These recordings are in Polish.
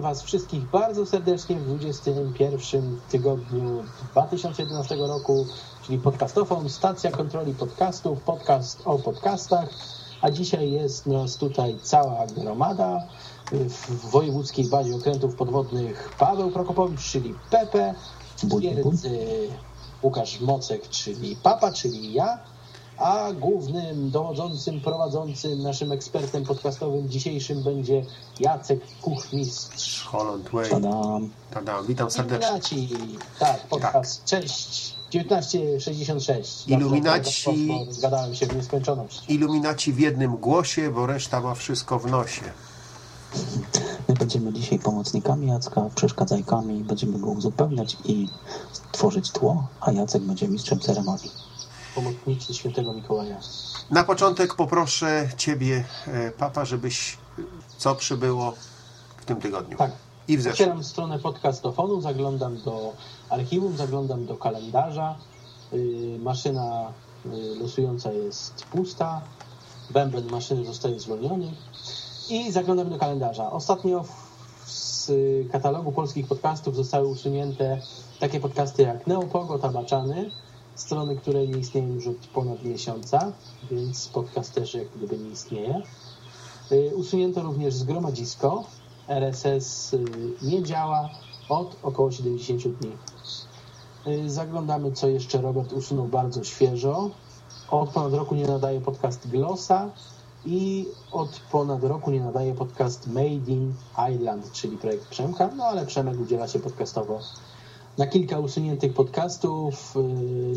Was wszystkich bardzo serdecznie w 21 tygodniu 2011 roku, czyli Podcastofon, stacja kontroli podcastów, podcast o podcastach, a dzisiaj jest nas tutaj cała gromada w wojewódzkiej bazie okrętów podwodnych Paweł Prokopowicz, czyli Pepe, Twierdzy Łukasz Mocek, czyli Papa, czyli ja, a głównym dowodzącym, prowadzącym, naszym ekspertem podcastowym dzisiejszym będzie Jacek Kuchmistrz. Holland Way. Tadam. Tadam. Witam serdecznie. Iluminaci, tak, podcast, cześć, 1966. Iluminaci- Dobrze, bo Zgadałem się w nieskończoność. Iluminaci w jednym głosie, bo reszta ma wszystko w nosie. My będziemy dzisiaj pomocnikami Jacka, przeszkadzajkami, będziemy go uzupełniać i tworzyć tło, a Jacek będzie mistrzem ceremonii. Pomocnicy świętego Mikołaja. Na początek poproszę Ciebie, e, Papa, żebyś co przybyło w tym tygodniu. Tak. I w zeszłym. Otwieram stronę podcastofonu, zaglądam do archiwum, zaglądam do kalendarza. Yy, maszyna yy, losująca jest pusta. Bęben maszyny zostaje zwolniony. I zaglądam do kalendarza. Ostatnio z katalogu polskich podcastów zostały usunięte takie podcasty jak Neopogo, Tabaczany, strony, które nie istnieją już od ponad miesiąca, więc podcast też jak gdyby nie istnieje. Y, Usunięto również zgromadzisko. RSS y, nie działa od około 70 dni. Y, Zaglądamy, co jeszcze Robert usunął bardzo świeżo. Od ponad roku nie nadaje podcast Glossa i od ponad roku nie nadaje podcast Made in Island, czyli projekt Przemka, no ale Przemek udziela się podcastowo. Na kilka usuniętych podcastów, y,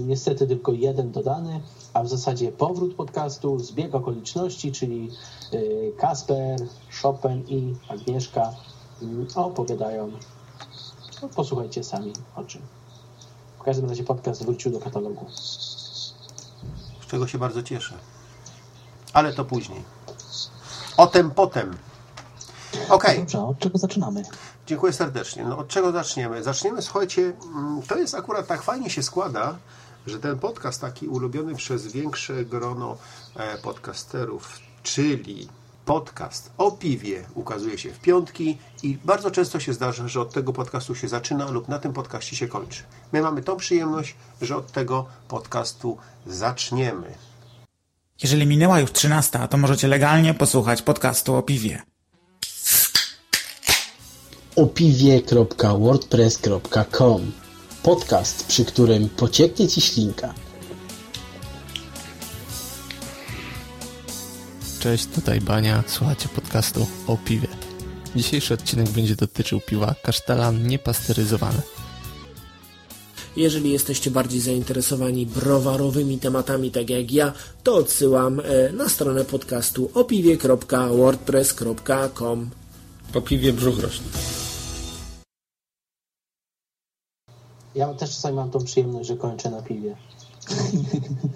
niestety tylko jeden dodany, a w zasadzie powrót podcastu, zbieg okoliczności, czyli y, Kasper, Chopin i Agnieszka y, opowiadają. No, posłuchajcie sami o czym. W każdym razie podcast wrócił do katalogu. Z czego się bardzo cieszę. Ale to później. O tym potem. Okej. Dobrze, a od czego zaczynamy? Dziękuję serdecznie. No, od czego zaczniemy? Zaczniemy, słuchajcie, mm, to jest akurat tak fajnie się składa, że ten podcast taki ulubiony przez większe grono e, podcasterów, czyli podcast o piwie ukazuje się w piątki i bardzo często się zdarza, że od tego podcastu się zaczyna lub na tym podcaście się kończy. My mamy tą przyjemność, że od tego podcastu zaczniemy. Jeżeli minęła już 13, to możecie legalnie posłuchać podcastu o piwie. opiwie.wordpress.com Podcast, przy którym pocieknie Ci ślinka. Cześć, tutaj Bania, słuchacie podcastu o piwie. Dzisiejszy odcinek będzie dotyczył piwa kasztelan niepasteryzowane. Jeżeli jesteście bardziej zainteresowani browarowymi tematami, tak jak ja, to odsyłam e, na stronę podcastu opiwie.wordpress.com. Po piwie brzuch rośnie. Ja też czasami mam tą przyjemność, że kończę na piwie.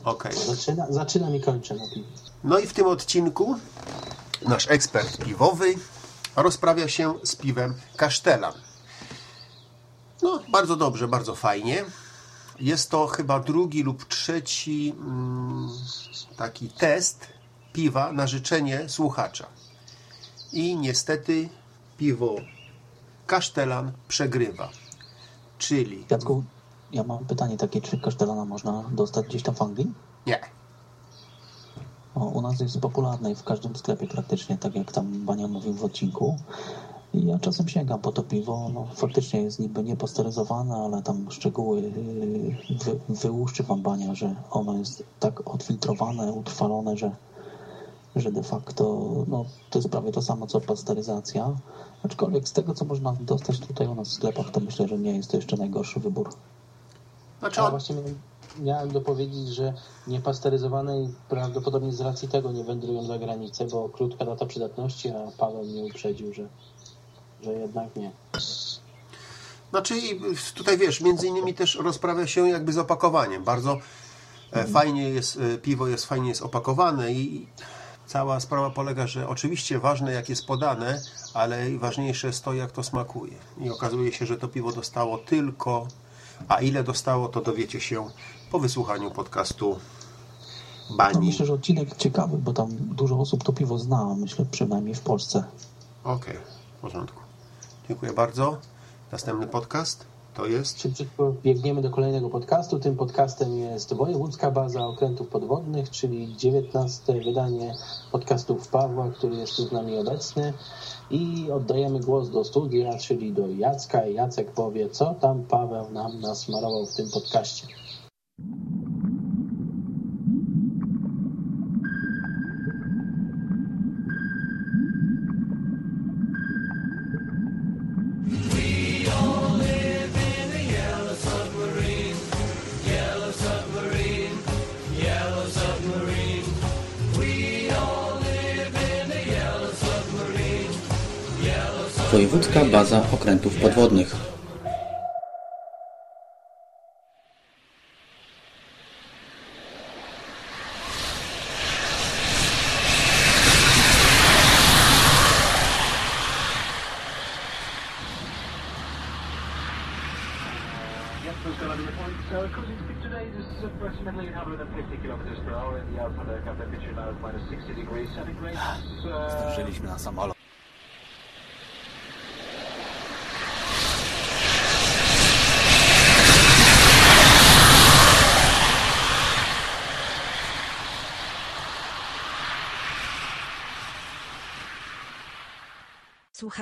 Okej. Zaczyna, zaczynam i kończę na piwie. No i w tym odcinku nasz ekspert piwowy rozprawia się z piwem kasztelan. No, bardzo dobrze, bardzo fajnie. Jest to chyba drugi lub trzeci mm, taki test piwa na życzenie słuchacza. I niestety piwo kasztelan przegrywa. Czyli Jacku, ja mam pytanie takie, czy kasztelana można dostać gdzieś tam w Anglii? nie. O, u nas jest popularne i w każdym sklepie praktycznie, tak jak tam Bania mówił w odcinku. Ja czasem sięgam po to piwo, no faktycznie jest niby niepasteryzowane, ale tam szczegóły yy, wy, wyłuszczy wam Bania, że ono jest tak odfiltrowane, utrwalone, że, że de facto no, to jest prawie to samo co pasteryzacja. Aczkolwiek z tego, co można dostać tutaj u nas w sklepach, to myślę, że nie jest to jeszcze najgorszy wybór. Znaczy on, właśnie miałem, dopowiedzieć, że niepasteryzowane i prawdopodobnie z racji tego nie wędrują za granicę, bo krótka data przydatności, a Paweł mnie uprzedził, że, że jednak nie. Znaczy i tutaj wiesz, między innymi też rozprawia się jakby z opakowaniem. Bardzo e, fajnie jest, e, piwo jest fajnie jest opakowane i cała sprawa polega, że oczywiście ważne jak jest podane, ale ważniejsze jest to jak to smakuje. I okazuje się, że to piwo dostało tylko A ile dostało, to dowiecie się po wysłuchaniu podcastu Bani. myślę, że odcinek ciekawy, bo tam dużo osób to piwo zna, myślę przynajmniej w Polsce. Okej, w porządku. Dziękuję bardzo. Następny podcast to jest... Biegniemy do kolejnego podcastu. Tym podcastem jest Wojewódzka Baza Okrętów Podwodnych, czyli 19 wydanie podcastów Pawła, który jest tu z nami obecny. I oddajemy głos do studia, czyli do Jacka. Jacek powie, co tam Paweł nam nasmarował w tym podcaście. Wojewódzka Baza Okrętów Podwodnych.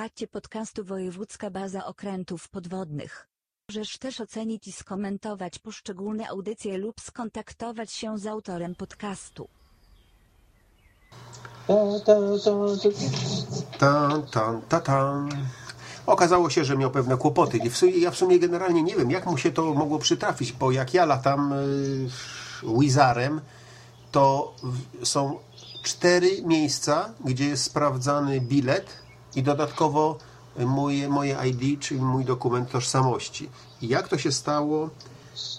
Słuchacie podcastu Wojewódzka Baza Okrętów Podwodnych. Możesz też ocenić i skomentować poszczególne audycje lub skontaktować się z autorem podcastu. Okazało się, że miał pewne kłopoty. W sumie, ja w sumie generalnie nie wiem, jak mu się to mogło przytrafić, bo jak ja latam y, Wizarem, to są cztery miejsca, gdzie jest sprawdzany bilet i dodatkowo moje, moje ID, czyli mój dokument tożsamości. I jak to się stało,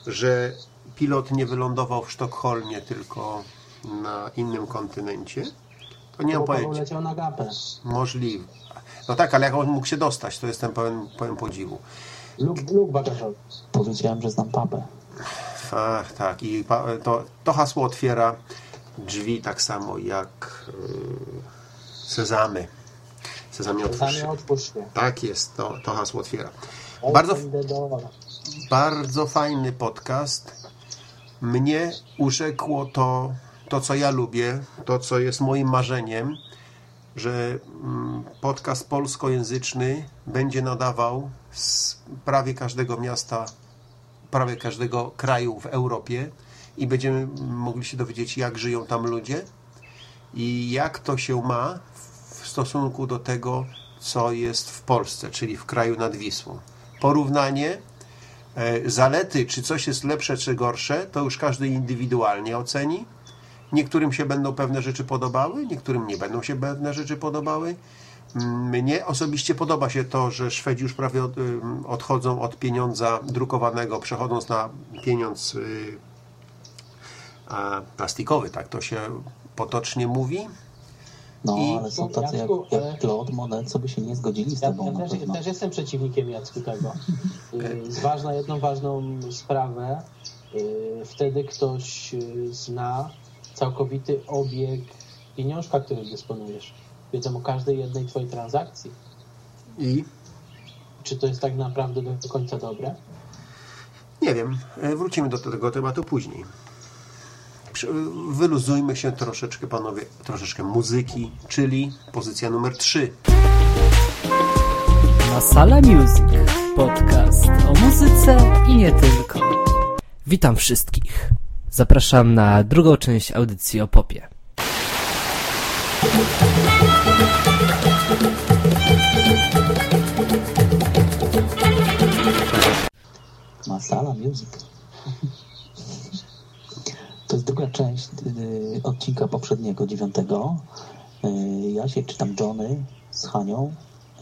że pilot nie wylądował w Sztokholmie, tylko na innym kontynencie? To nie mam pojęcia. leciał na gapę. Możliwe. No tak, ale jak on mógł się dostać, to jestem pełen, pełen podziwu. Luk, luk bagażowy. Powiedziałem, że znam papę. Ach, tak, i to, to hasło otwiera drzwi tak samo jak yy, sezamy. Sezamie otwórz się. Sami otwórz się. Tak jest, to, to hasło otwiera. Bardzo, bardzo fajny podcast. Mnie urzekło to, to, co ja lubię, to, co jest moim marzeniem, że mm, podcast polskojęzyczny będzie nadawał z prawie każdego miasta, prawie każdego kraju w Europie i będziemy mogli się dowiedzieć, jak żyją tam ludzie i jak to się ma w stosunku do tego, co jest w Polsce, czyli w kraju nad Wisłą. Porównanie E, Zalety, czy coś jest lepsze, czy gorsze, to już każdy indywidualnie oceni. Niektórym się będą pewne rzeczy podobały, niektórym nie będą się pewne rzeczy podobały. Mnie osobiście podoba się to, że Szwedzi już prawie ym, odchodzą od pieniądza drukowanego, przechodząc na pieniądz a, plastikowy, tak to się potocznie mówi. No, I- ale są tacy jak, Jacku, ale- jak Claude Monet, co by się nie zgodzili z Ja, tobą ja też, też jestem przeciwnikiem Jacku tego. Y, Zważna jedną ważną sprawę. Y, Wtedy ktoś y, zna całkowity obieg pieniążka, którym dysponujesz. Wiedzą o każdej jednej twojej transakcji. I Czy to jest tak naprawdę do końca dobre? Nie wiem, e, wrócimy do tego tematu później. Wyluzujmy się troszeczkę, panowie, troszeczkę muzyki, czyli pozycja numer 3. Masala Music. Podcast o muzyce i nie tylko. Witam wszystkich. Zapraszam na drugą część audycji o popie. Masala Music. To jest druga część y, odcinka poprzedniego, dziewiątego. Y, Jasiek czy tam Johnny z Hanią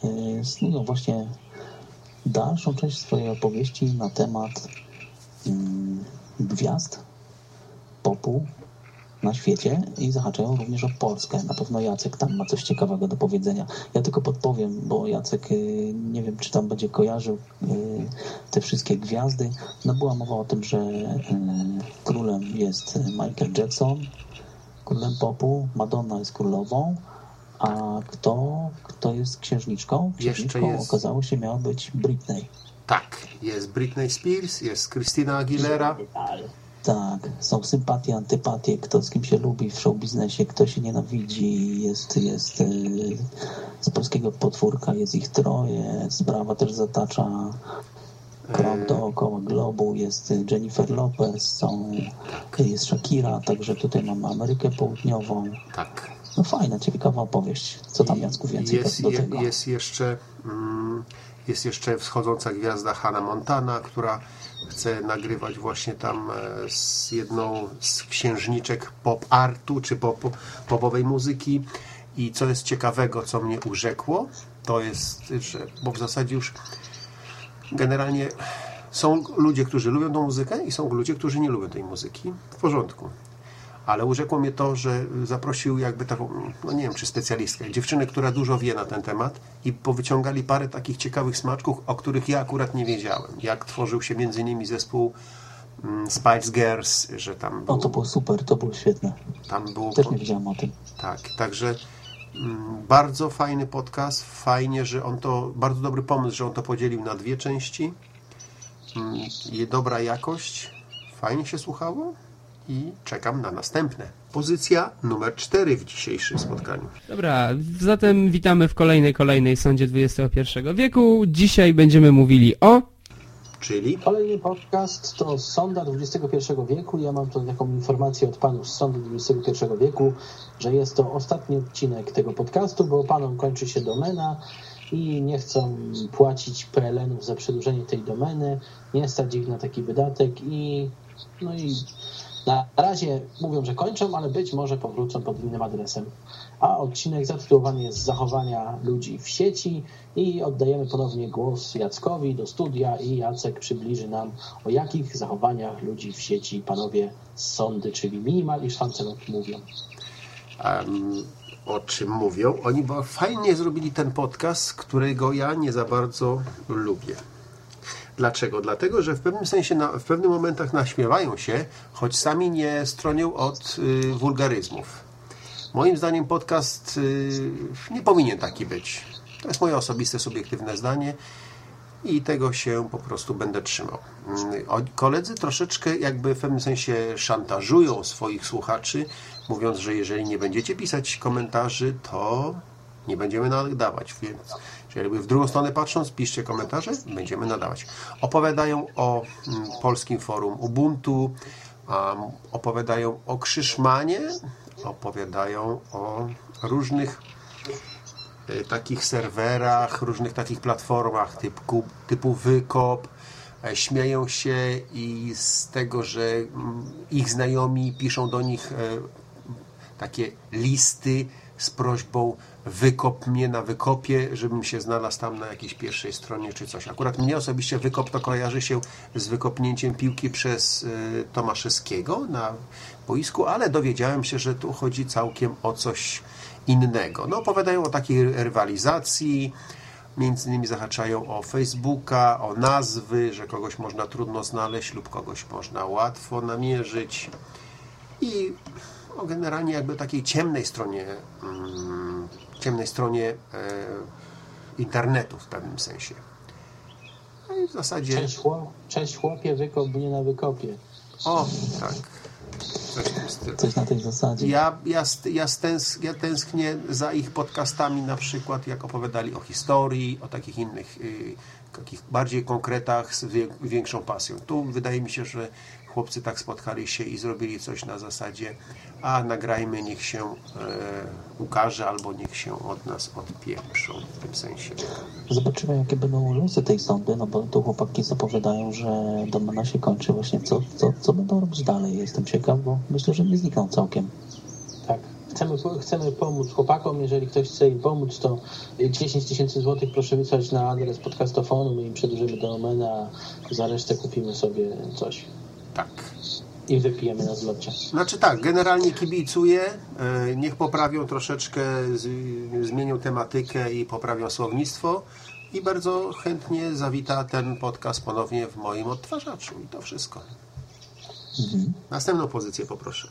y, snują właśnie dalszą część swojej opowieści na temat mm, gwiazd, popu, na świecie i zahaczają również o Polskę. Na pewno Jacek tam ma coś ciekawego do powiedzenia. Ja tylko podpowiem, bo Jacek y, nie wiem, czy tam będzie kojarzył y, te wszystkie gwiazdy. No była mowa o tym, że y, królem jest Michael Jackson, królem popu, Madonna jest królową, a kto, kto jest księżniczką? Księżniczką jest- okazało się miała być Britney. Tak, jest Britney Spears, jest Christina Aguilera. Tak, są sympatie, antypatie, kto z kim się lubi w show biznesie, kto się nienawidzi, jest, jest yy, z polskiego potwórka, jest ich troje, sprawa też zatacza krąg dookoła globu, jest Jennifer Lopez, są, jest Shakira, także tutaj mamy Amerykę Południową. Tak. No fajna, ciekawa opowieść. Co tam Jacku więcej Jest, do tego? jest, jeszcze, mm, jest jeszcze wschodząca gwiazda Hannah Montana, która chce nagrywać właśnie tam e, z jedną z księżniczek pop artu czy pop, popowej muzyki. I co jest ciekawego, co mnie urzekło, to jest, że bo w zasadzie już generalnie są ludzie, którzy lubią tą muzykę i są ludzie, którzy nie lubią tej muzyki. W porządku. Ale urzekło mnie to, że zaprosił jakby taką, no nie wiem czy specjalistkę, dziewczynę, która dużo wie na ten temat i powyciągali parę takich ciekawych smaczków, o których ja akurat nie wiedziałem. Jak tworzył się między innymi zespół mm, Spice Girls, że tam O, to było super, to było świetne. tam było... Też nie wiedziałem o tym. tak, także mm, bardzo fajny podcast. Fajnie, że on to, bardzo dobry pomysł, że on to podzielił na dwie części. Mm, dobra jakość, fajnie się słuchało i czekam na następne. Pozycja numer 4 w dzisiejszym spotkaniu. Dobra, zatem witamy w kolejnej, kolejnej sądzie XXI wieku. Dzisiaj będziemy mówili o... Czyli? Kolejny podcast to Sonda XXI wieku. Ja mam tu taką informację od panów z Sądu XXI wieku, że jest to ostatni odcinek tego podcastu, bo panom kończy się domena i nie chcą płacić PLN-ów za przedłużenie tej domeny. Nie stać ich na taki wydatek i no i na razie mówią, że kończą, ale być może powrócą pod innym adresem. A odcinek zatytułowany jest Zachowania ludzi w sieci i oddajemy ponownie głos Jackowi do studia i Jacek przybliży nam o jakich zachowaniach ludzi w sieci panowie z sądy, czyli minimal i szwancelot mówią. Em, o czym mówią? Oni bo fajnie zrobili ten podcast, którego ja nie za bardzo lubię. Dlaczego? Dlatego, że w pewnym sensie, na, w pewnych momentach naśmiewają się, choć sami nie stronią od y, wulgaryzmów. Moim zdaniem podcast y, nie powinien taki być. To jest moje osobiste, subiektywne zdanie i tego się po prostu będę trzymał. Mm, Koledzy troszeczkę jakby w pewnym sensie szantażują swoich słuchaczy, mówiąc, że jeżeli nie będziecie pisać komentarzy, to nie będziemy nadawać. Więc jeżeli w drugą stronę patrząc, piszcie komentarze, będziemy nadawać. Opowiadają o mm, polskim forum Ubuntu, um, opowiadają o Krzyszmanie, opowiadają o różnych e, takich serwerach, różnych takich platformach typu, typu Wykop. E, Śmieją się i z tego, że mm, ich znajomi piszą do nich e, takie listy z prośbą wykop mnie na wykopie, żebym się znalazł tam na jakiejś pierwszej stronie czy coś. Akurat mnie osobiście wykop to kojarzy się z wykopnięciem piłki przez y, Tomaszewskiego na boisku, ale dowiedziałem się, że tu chodzi całkiem o coś innego. No opowiadają o takiej rywalizacji, między innymi zahaczają o Facebooka, o nazwy, że kogoś można trudno znaleźć lub kogoś można łatwo namierzyć i o generalnie jakby takiej ciemnej stronie mm, ciemnej stronie e, internetu w pewnym sensie. No i w zasadzie... Cześć, chłop, cześć chłopie, wykop mnie na wykopie. O, tak. Coś. Coś na tej zasadzie. Ja, ja, ja, ja tęsknię za ich podcastami, na przykład jak opowiadali o historii, o takich innych, y, takich bardziej konkretach z większą pasją. Tu wydaje mi się, że chłopcy tak spotkali się i zrobili coś na zasadzie, a nagrajmy, niech się e, ukaże, albo niech się od nas odpieprzą w tym sensie. Zobaczymy, jakie będą losy tej sądy, no bo tu chłopaki zapowiadają, że domena się kończy. Właśnie co, co, co będą robić dalej? Jestem ciekaw, bo myślę, że nie znikną całkiem. Tak. Chcemy, chcemy pomóc chłopakom. Jeżeli ktoś chce im pomóc, to 10 tysięcy złotych proszę wysłać na adres podcastofonu. My im przedłużymy domenę, a za resztę kupimy sobie coś. Tak. i wypijemy na zlocie. Znaczy tak, generalnie kibicuję. e, Niech poprawią troszeczkę, zmienią tematykę i poprawią słownictwo. I bardzo chętnie zawita ten podcast ponownie w moim odtwarzaczu. I to wszystko. Mhm. Następną pozycję poproszę.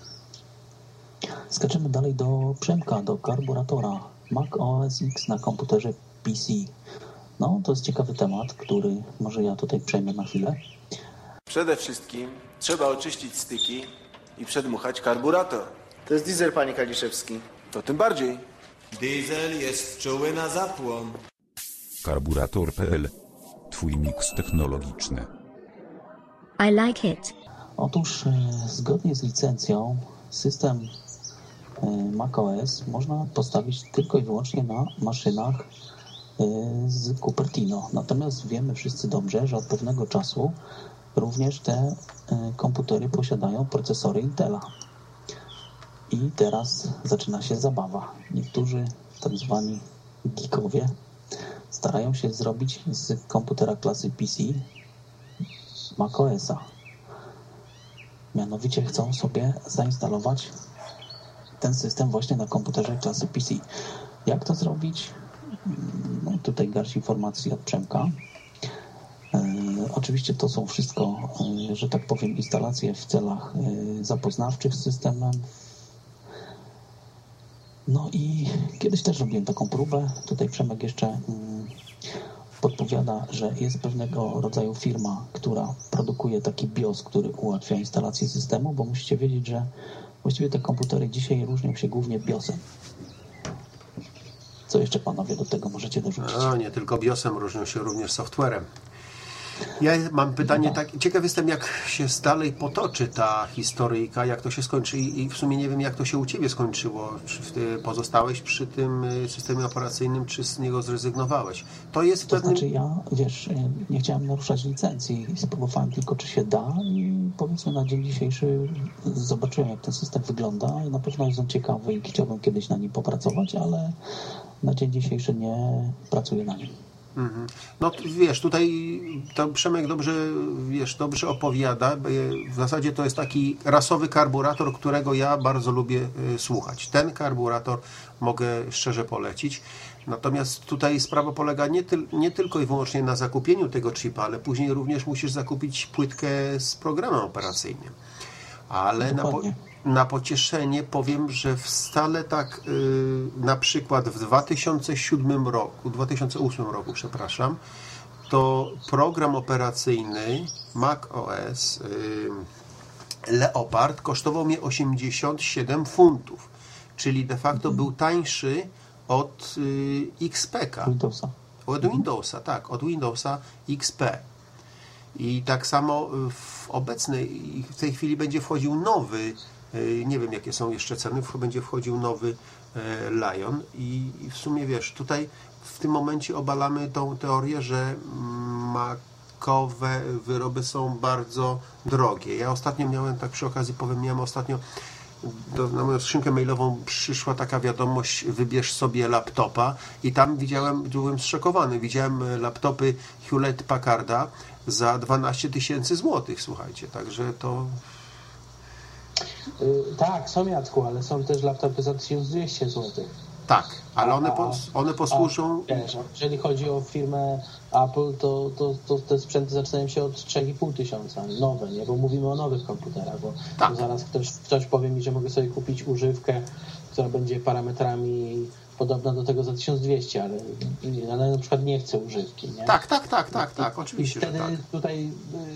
Skaczemy dalej do Przemka, do karburatora Mac OS X na komputerze PC. No, to jest ciekawy temat, który może ja tutaj przejmę na chwilę. Przede wszystkim trzeba oczyścić styki i przedmuchać karburator. To jest diesel, panie Kaliszewski. To tym bardziej. Diesel jest czuły na zapłon. Karburator.pl Twój miks technologiczny. I like it. Otóż e, zgodnie z licencją system e, macOS można postawić tylko i wyłącznie na maszynach e, z Cupertino. Natomiast wiemy wszyscy dobrze, że od pewnego czasu również te e, komputery posiadają procesory Intela. I teraz zaczyna się zabawa. Niektórzy tak zwani geekowie starają się zrobić z komputera klasy PC macOSa. Mianowicie chcą sobie zainstalować ten system właśnie na komputerze klasy PC. Jak to zrobić? No, tutaj garść informacji od Przemka. Oczywiście to są wszystko, e, że tak powiem, instalacje w celach e, zapoznawczych z systemem. No i kiedyś też robiłem taką próbę. Tutaj Przemek jeszcze mm, podpowiada, że jest pewnego rodzaju firma, która produkuje taki BIOS, który ułatwia instalację systemu, bo musicie wiedzieć, że właściwie te komputery dzisiaj różnią się głównie BIOSem. Co jeszcze panowie do tego możecie dorzucić? A, nie tylko BIOSem, różnią się również softwarem. Ja mam pytanie, tak, ciekaw jestem, jak się dalej potoczy ta historyjka, jak to się skończy i, w sumie nie wiem, jak to się u Ciebie skończyło. Czy ty pozostałeś przy tym y, systemie operacyjnym, czy z niego zrezygnowałeś? To jest To pewnym... znaczy ja, wiesz, nie chciałem naruszać licencji, spróbowałem tylko, czy się da i powiedzmy na dzień dzisiejszy zobaczyłem, jak ten system wygląda i na pewno jest on ciekawy i chciałbym kiedyś na nim popracować, ale na dzień dzisiejszy nie pracuję na nim. Mhm. No wiesz, tutaj to Przemek dobrze, wiesz, dobrze opowiada. W zasadzie to jest taki rasowy karburator, którego ja bardzo lubię y, słuchać. Ten karburator mogę szczerze polecić. Natomiast tutaj sprawa polega nie, nie tylko i wyłącznie na zakupieniu tego chipa, ale później również musisz zakupić płytkę z programem operacyjnym. Ale na, po. Na pocieszenie powiem, że wcale tak y, na przykład w 2007 roku, 2008 roku, przepraszam, to program operacyjny Mac OS y, Leopard kosztował mnie 87 funtów, czyli de facto był tańszy od y, XP-ka. Windowsa. Od Windowsa, tak, od Windowsa XP. I tak samo w obecnej, w tej chwili będzie wchodził nowy, nie wiem jakie są jeszcze ceny, będzie wchodził nowy e, Lion. I w sumie wiesz, tutaj w tym momencie obalamy tą teorię, że makowe wyroby są bardzo drogie. Ja ostatnio miałem, tak przy okazji powiem, miałem ostatnio do, na moją skrzynkę mailową przyszła taka wiadomość, wybierz sobie laptopa. I tam widziałem, byłem zszokowany, widziałem e, laptopy Hewlett Packarda za 12 tysięcy złotych, słuchajcie, także to tak, są Jacku, ale są też laptopy za 1200 zł. tak, ale one, pos, one posłużą A, wiesz, jeżeli chodzi o firmę Apple, to, to, to te sprzęty zaczynają się od 3,5 tysiąca, nowe, nie? Bo mówimy o nowych komputerach, bo Tak. zaraz ktoś, ktoś powie mi, że mogę sobie kupić używkę, która będzie parametrami podobna do tego za 1200, ale, ale na przykład nie chcę używki, nie? Tak, tak, tak, tak, tak, I oczywiście, że wtedy tak. tutaj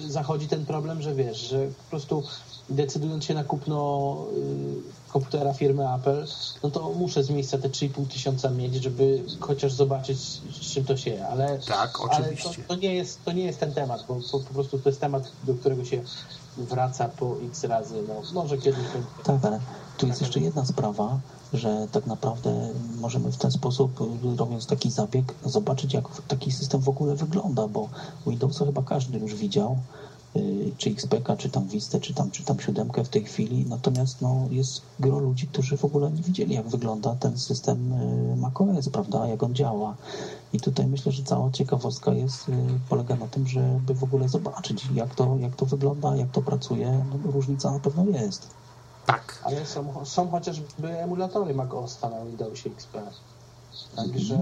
y, zachodzi ten problem, że wiesz, że po prostu decydując się na kupno y, komputera firmy Apple, no to muszę z miejsca te 3,5 tysiąca mieć, żeby chociaż zobaczyć, z czym to się je. Ale, Tak, ale oczywiście. to, to, nie jest, to nie jest ten temat, bo po, po prostu to jest temat, do którego się wraca po x razy. No, może kiedyś. Tak, ale tu jest jeszcze jedna sprawa, że tak naprawdę możemy w ten sposób, robiąc taki zabieg, zobaczyć, jak taki system w ogóle wygląda, bo Windowsa chyba każdy już widział. Y, czy XPK, czy tam Vista, czy tam, czy tam siódemkę w tej chwili, natomiast no, jest gro ludzi, którzy w ogóle nie widzieli, jak wygląda ten system y, macOS, prawda, jak on działa. I tutaj myślę, że cała ciekawostka jest, y, polega na tym, żeby w ogóle zobaczyć, jak to, jak to wygląda, jak to pracuje. No, różnica na pewno jest. Tak. Ale są, są chociażby emulatory macOS na Windowsie XP. Także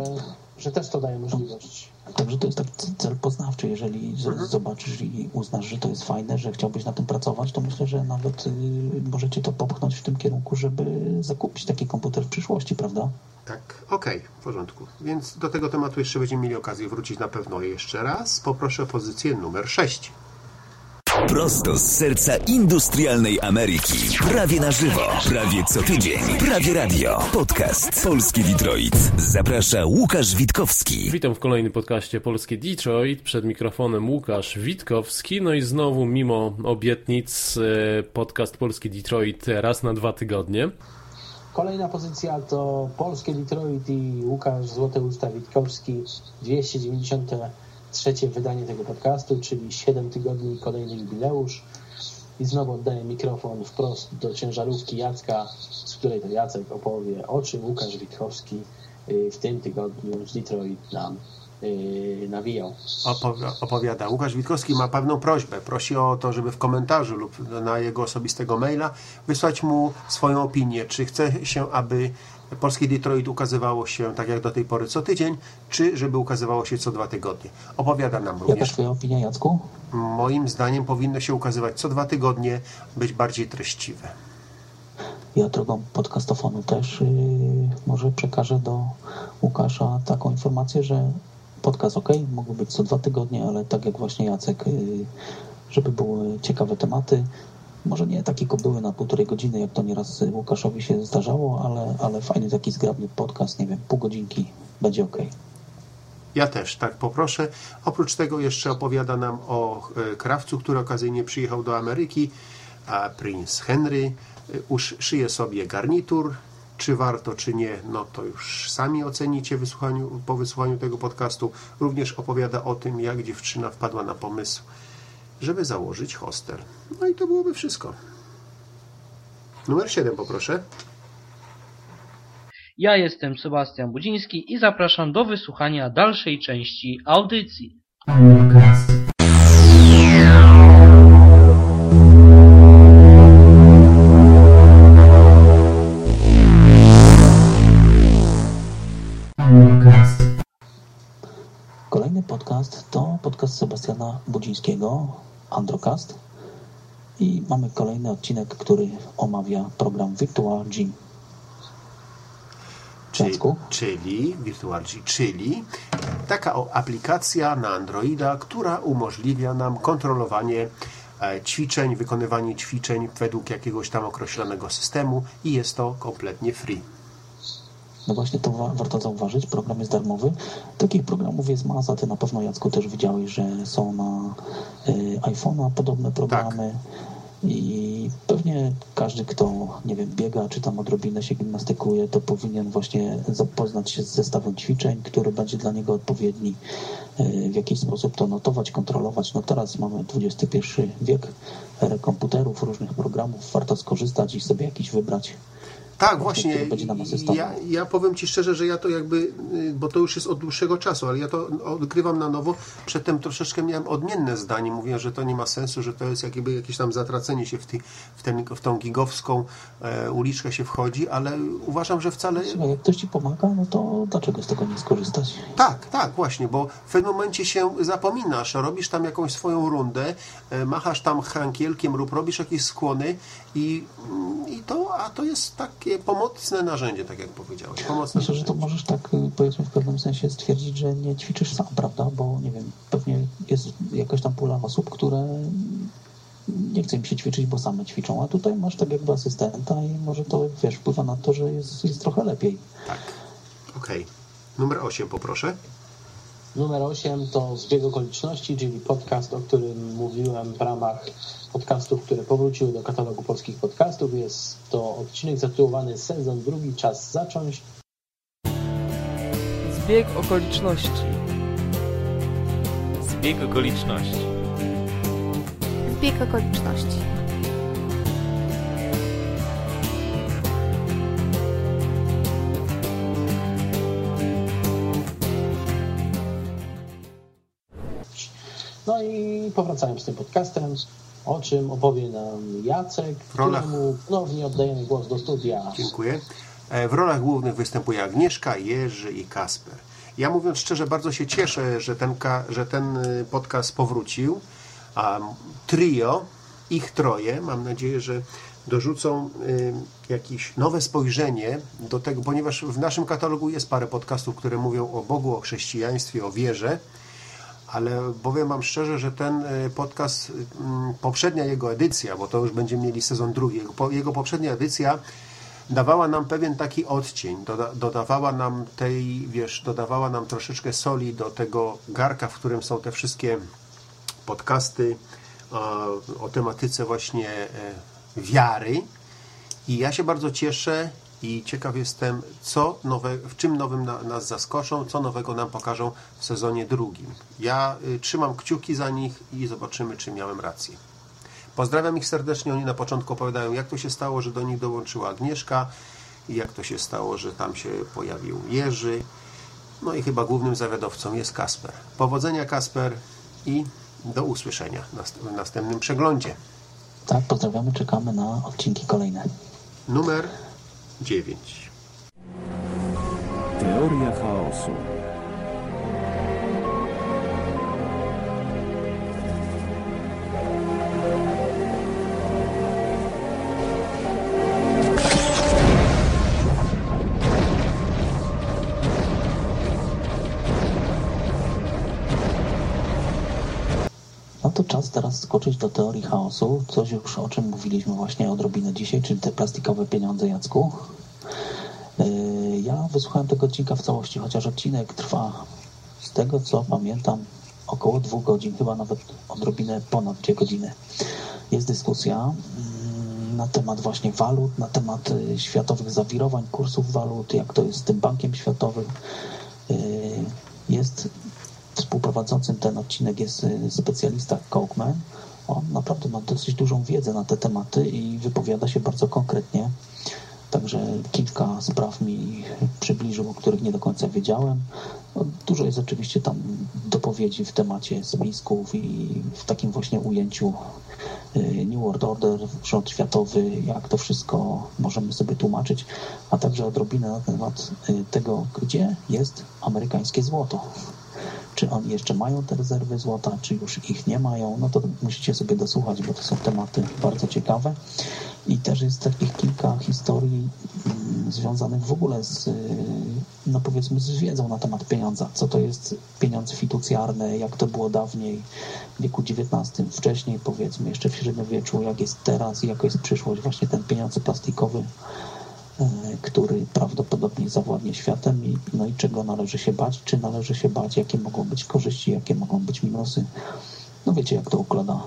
że też to daje możliwość. Także to jest tak cel poznawczy. Jeżeli z- zobaczysz i uznasz, że to jest fajne, że chciałbyś na tym pracować, to myślę, że nawet y, możecie to popchnąć w tym kierunku, żeby zakupić taki komputer w przyszłości, prawda? Tak, okej, w porządku. Więc do tego tematu jeszcze będziemy mieli okazję wrócić na pewno jeszcze raz. Poproszę o pozycję numer 6. Prosto z serca industrialnej Ameryki. Prawie na żywo, prawie co tydzień, prawie radio. Podcast Polski Detroit. Zaprasza Łukasz Witkowski. Witam w kolejnym podcaście Polskie Detroit. Przed mikrofonem Łukasz Witkowski. No i znowu, mimo obietnic, e, podcast Polski Detroit raz na dwa tygodnie. Kolejna pozycja to Polskie Detroit i Łukasz Złoteusta Witkowski 293 wydanie tego podcastu, czyli 7 tygodni kolejny jubileusz. I znowu oddaję mikrofon wprost do ciężarówki Jacka, z której to Jacek opowie, o czym Łukasz Witkowski y, w tym tygodniu z Detroit nam y, nawijał. Opowi- opowiada. Łukasz Witkowski ma pewną prośbę. Prosi o to, żeby w komentarzu lub na jego osobistego maila wysłać mu swoją opinię. Czy chce się, aby Polskie Detroit ukazywało się tak jak do tej pory co tydzień, czy żeby ukazywało się co dwa tygodnie. Opowiada nam Jaka również. twoja opinia, Jacku? Moim zdaniem powinno się ukazywać co dwa tygodnie, być bardziej treściwe. Ja drogą podcastofonu też y, może przekażę do Łukasza taką informację, że podcast ok, mógł być co dwa tygodnie, ale tak jak właśnie Jacek, y, żeby były ciekawe tematy. Może nie takie kobyły na półtorej godziny, jak to nieraz Łukaszowi się zdarzało, ale, ale fajny taki zgrabny podcast, nie wiem, pół godzinki będzie ok. Ja też, tak poproszę. Oprócz tego jeszcze opowiada nam o e, krawcu, który okazyjnie przyjechał do Ameryki, a Prince Henry e, usz, szyje sobie garnitur. Czy warto, czy nie, no to już sami ocenicie wysłuchaniu, po wysłuchaniu tego podcastu. Również opowiada o tym, jak dziewczyna wpadła na pomysł, żeby założyć hostel. No i to byłoby wszystko. Numer 7 poproszę. Ja jestem Sebastian Budziński i zapraszam do wysłuchania dalszej części audycji. Kolejny podcast to podcast Sebastiana Budzińskiego, Androcast. I mamy kolejny odcinek, który omawia program Virtual Gym. Czyli, czyli Virtual G, czyli taka aplikacja na Androida, która umożliwia nam kontrolowanie e, ćwiczeń, wykonywanie ćwiczeń według jakiegoś tam określonego systemu i jest to kompletnie free. No właśnie to wa- warto zauważyć, program jest darmowy. Takich programów jest masa, ty na pewno Jacku też widziałeś, że są na y, iPhone'a podobne programy i pewnie każdy, kto nie wiem, biega czy tam odrobinę się gimnastykuje, to powinien właśnie zapoznać się z zestawem ćwiczeń, który będzie dla niego odpowiedni, y, w jakiś sposób to notować, kontrolować. No teraz mamy XXI wiek, erę komputerów, różnych programów, warto skorzystać i sobie jakiś wybrać. Tak, Właśnie, właśnie. który będzie nam asystował. Ja, ja powiem Ci szczerze, że ja to jakby, y, bo to już jest od dłuższego czasu, ale ja to odkrywam na nowo. Przedtem troszeczkę miałem odmienne zdanie. Mówiłem, że to nie ma sensu, że to jest jakby jakieś tam zatracenie się w, ty, w, ten, w tą gigowską e, uliczkę się wchodzi, ale uważam, że wcale. Słuchaj, jak ktoś ci pomaga, no to dlaczego z tego nie skorzystać? Tak, tak, właśnie, bo w pewnym momencie się zapominasz, robisz tam jakąś swoją rundę, e, machasz tam hankielkiem lub robisz jakieś skłony i, i to, a to jest takie pomocne narzędzie, tak jak powiedziałeś. Pomocne Myślę, że to możesz tak y, powiedzmy w pewnym sensie stwierdzić, że nie ćwiczysz sam, prawda? Bo nie wiem, pewnie jest jakaś tam pula osób, które nie chce im się ćwiczyć, bo same ćwiczą, a tutaj masz tak jakby asystenta i może to, wiesz, wpływa na to, że jest, jest trochę lepiej. Okej. Numer 8 poproszę. Numer 8 to Zbieg Okoliczności, czyli podcast, o którym mówiłem w ramach podcastów, które powróciły do katalogu polskich podcastów. Jest to odcinek zatytułowany Sezon drugi, czas zacząć. Zbieg okoliczności. Zbieg okoliczności. zbieg okoliczności. No i powracając z tym podcastem, o czym opowie nam Jacek, rolach- któremu ponownie oddajemy głos do studia. Dziękuję. E, W rolach głównych występuje Agnieszka, Jerzy i Kasper. Ja mówiąc szczerze, bardzo się cieszę, że ten, że ten y, podcast powrócił. A trio, ich troje, mam nadzieję, że dorzucą y, jakieś nowe spojrzenie do tego, ponieważ w naszym katalogu jest parę podcastów, które mówią o Bogu, o chrześcijaństwie, o wierze. Ale powiem Wam szczerze, że ten y, podcast, mm, poprzednia jego edycja, bo to już będziemy mieli sezon drugi, jego, po- jego poprzednia edycja dawała nam pewien taki odcień, doda, dodawała nam tej, wiesz, dodawała nam troszeczkę soli do tego garka, w którym są te wszystkie podcasty o tematyce właśnie e, wiary. I ja się bardzo cieszę i ciekaw jestem, co nowe, w czym nowym na, nas zaskoczą, co nowego nam pokażą w sezonie drugim. Ja y, trzymam kciuki za nich i zobaczymy, czy miałem rację. Pozdrawiam ich serdecznie. Oni na początku opowiadają, jak to się stało, że do nich dołączyła Agnieszka i jak to się stało, że tam się pojawił Jerzy. No i chyba głównym zawiadowcą jest Kasper. Powodzenia Kasper i do usłyszenia w następnym przeglądzie. Tak, pozdrawiamy, czekamy na odcinki kolejne. Numer 9. Teoria chaosu. Teraz skoczyć do teorii chaosu. Coś już o czym mówiliśmy właśnie odrobinę dzisiaj, czyli te plastikowe pieniądze, Jacku. Yy, Ja wysłuchałem tego odcinka w całości, chociaż odcinek trwa z tego co pamiętam około dwóch godzin, chyba nawet odrobinę ponad dwie godziny. Jest dyskusja mm, na temat właśnie walut, na temat y, światowych zawirowań, kursów walut, jak to jest z tym bankiem światowym. Yy, Jest współprowadzącym ten odcinek jest y, specjalista Kaufman. On naprawdę ma dosyć dużą wiedzę na te tematy i wypowiada się bardzo konkretnie. Także kilka spraw mi przybliżył, o których nie do końca wiedziałem. No, dużo jest oczywiście tam dopowiedzi w temacie spisków i w takim właśnie ujęciu y, New World Order, rząd światowy, jak to wszystko możemy sobie tłumaczyć, a także odrobinę na temat y, tego, gdzie jest amerykańskie złoto czy oni jeszcze mają te rezerwy złota, czy już ich nie mają, no to musicie sobie dosłuchać, bo to są tematy bardzo ciekawe. I też jest takich kilka historii mm, związanych w ogóle z, y, no powiedzmy, z wiedzą na temat pieniądza. Co to jest pieniądze fiducjarne, jak to było dawniej, w wieku XIX, wcześniej powiedzmy, jeszcze w średniowieczu, jak jest teraz i jaka jest przyszłość, właśnie ten pieniądz plastikowy który prawdopodobnie zawładnie światem i, no i czego należy się bać, czy należy się bać, jakie mogą być korzyści, jakie mogą być minusy. No wiecie, jak to układa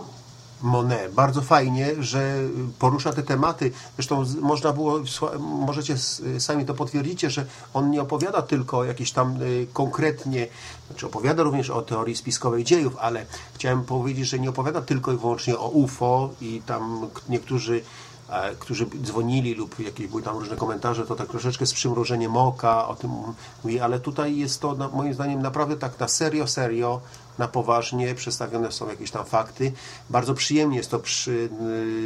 Monet. Bardzo fajnie, że porusza te tematy. Zresztą można było, możecie sami to potwierdzicie, że on nie opowiada tylko o jakiejś tam y, konkretnie, znaczy opowiada również o teorii spiskowej dziejów, ale chciałem powiedzieć, że nie opowiada tylko i wyłącznie o UFO i tam niektórzy e, którzy dzwonili lub jakieś były tam różne komentarze, to tak troszeczkę z przymrużeniem oka o tym mówi, ale tutaj jest to moim zdaniem naprawdę tak na serio, serio, na poważnie, przedstawione są jakieś tam fakty. Bardzo przyjemnie jest to przy,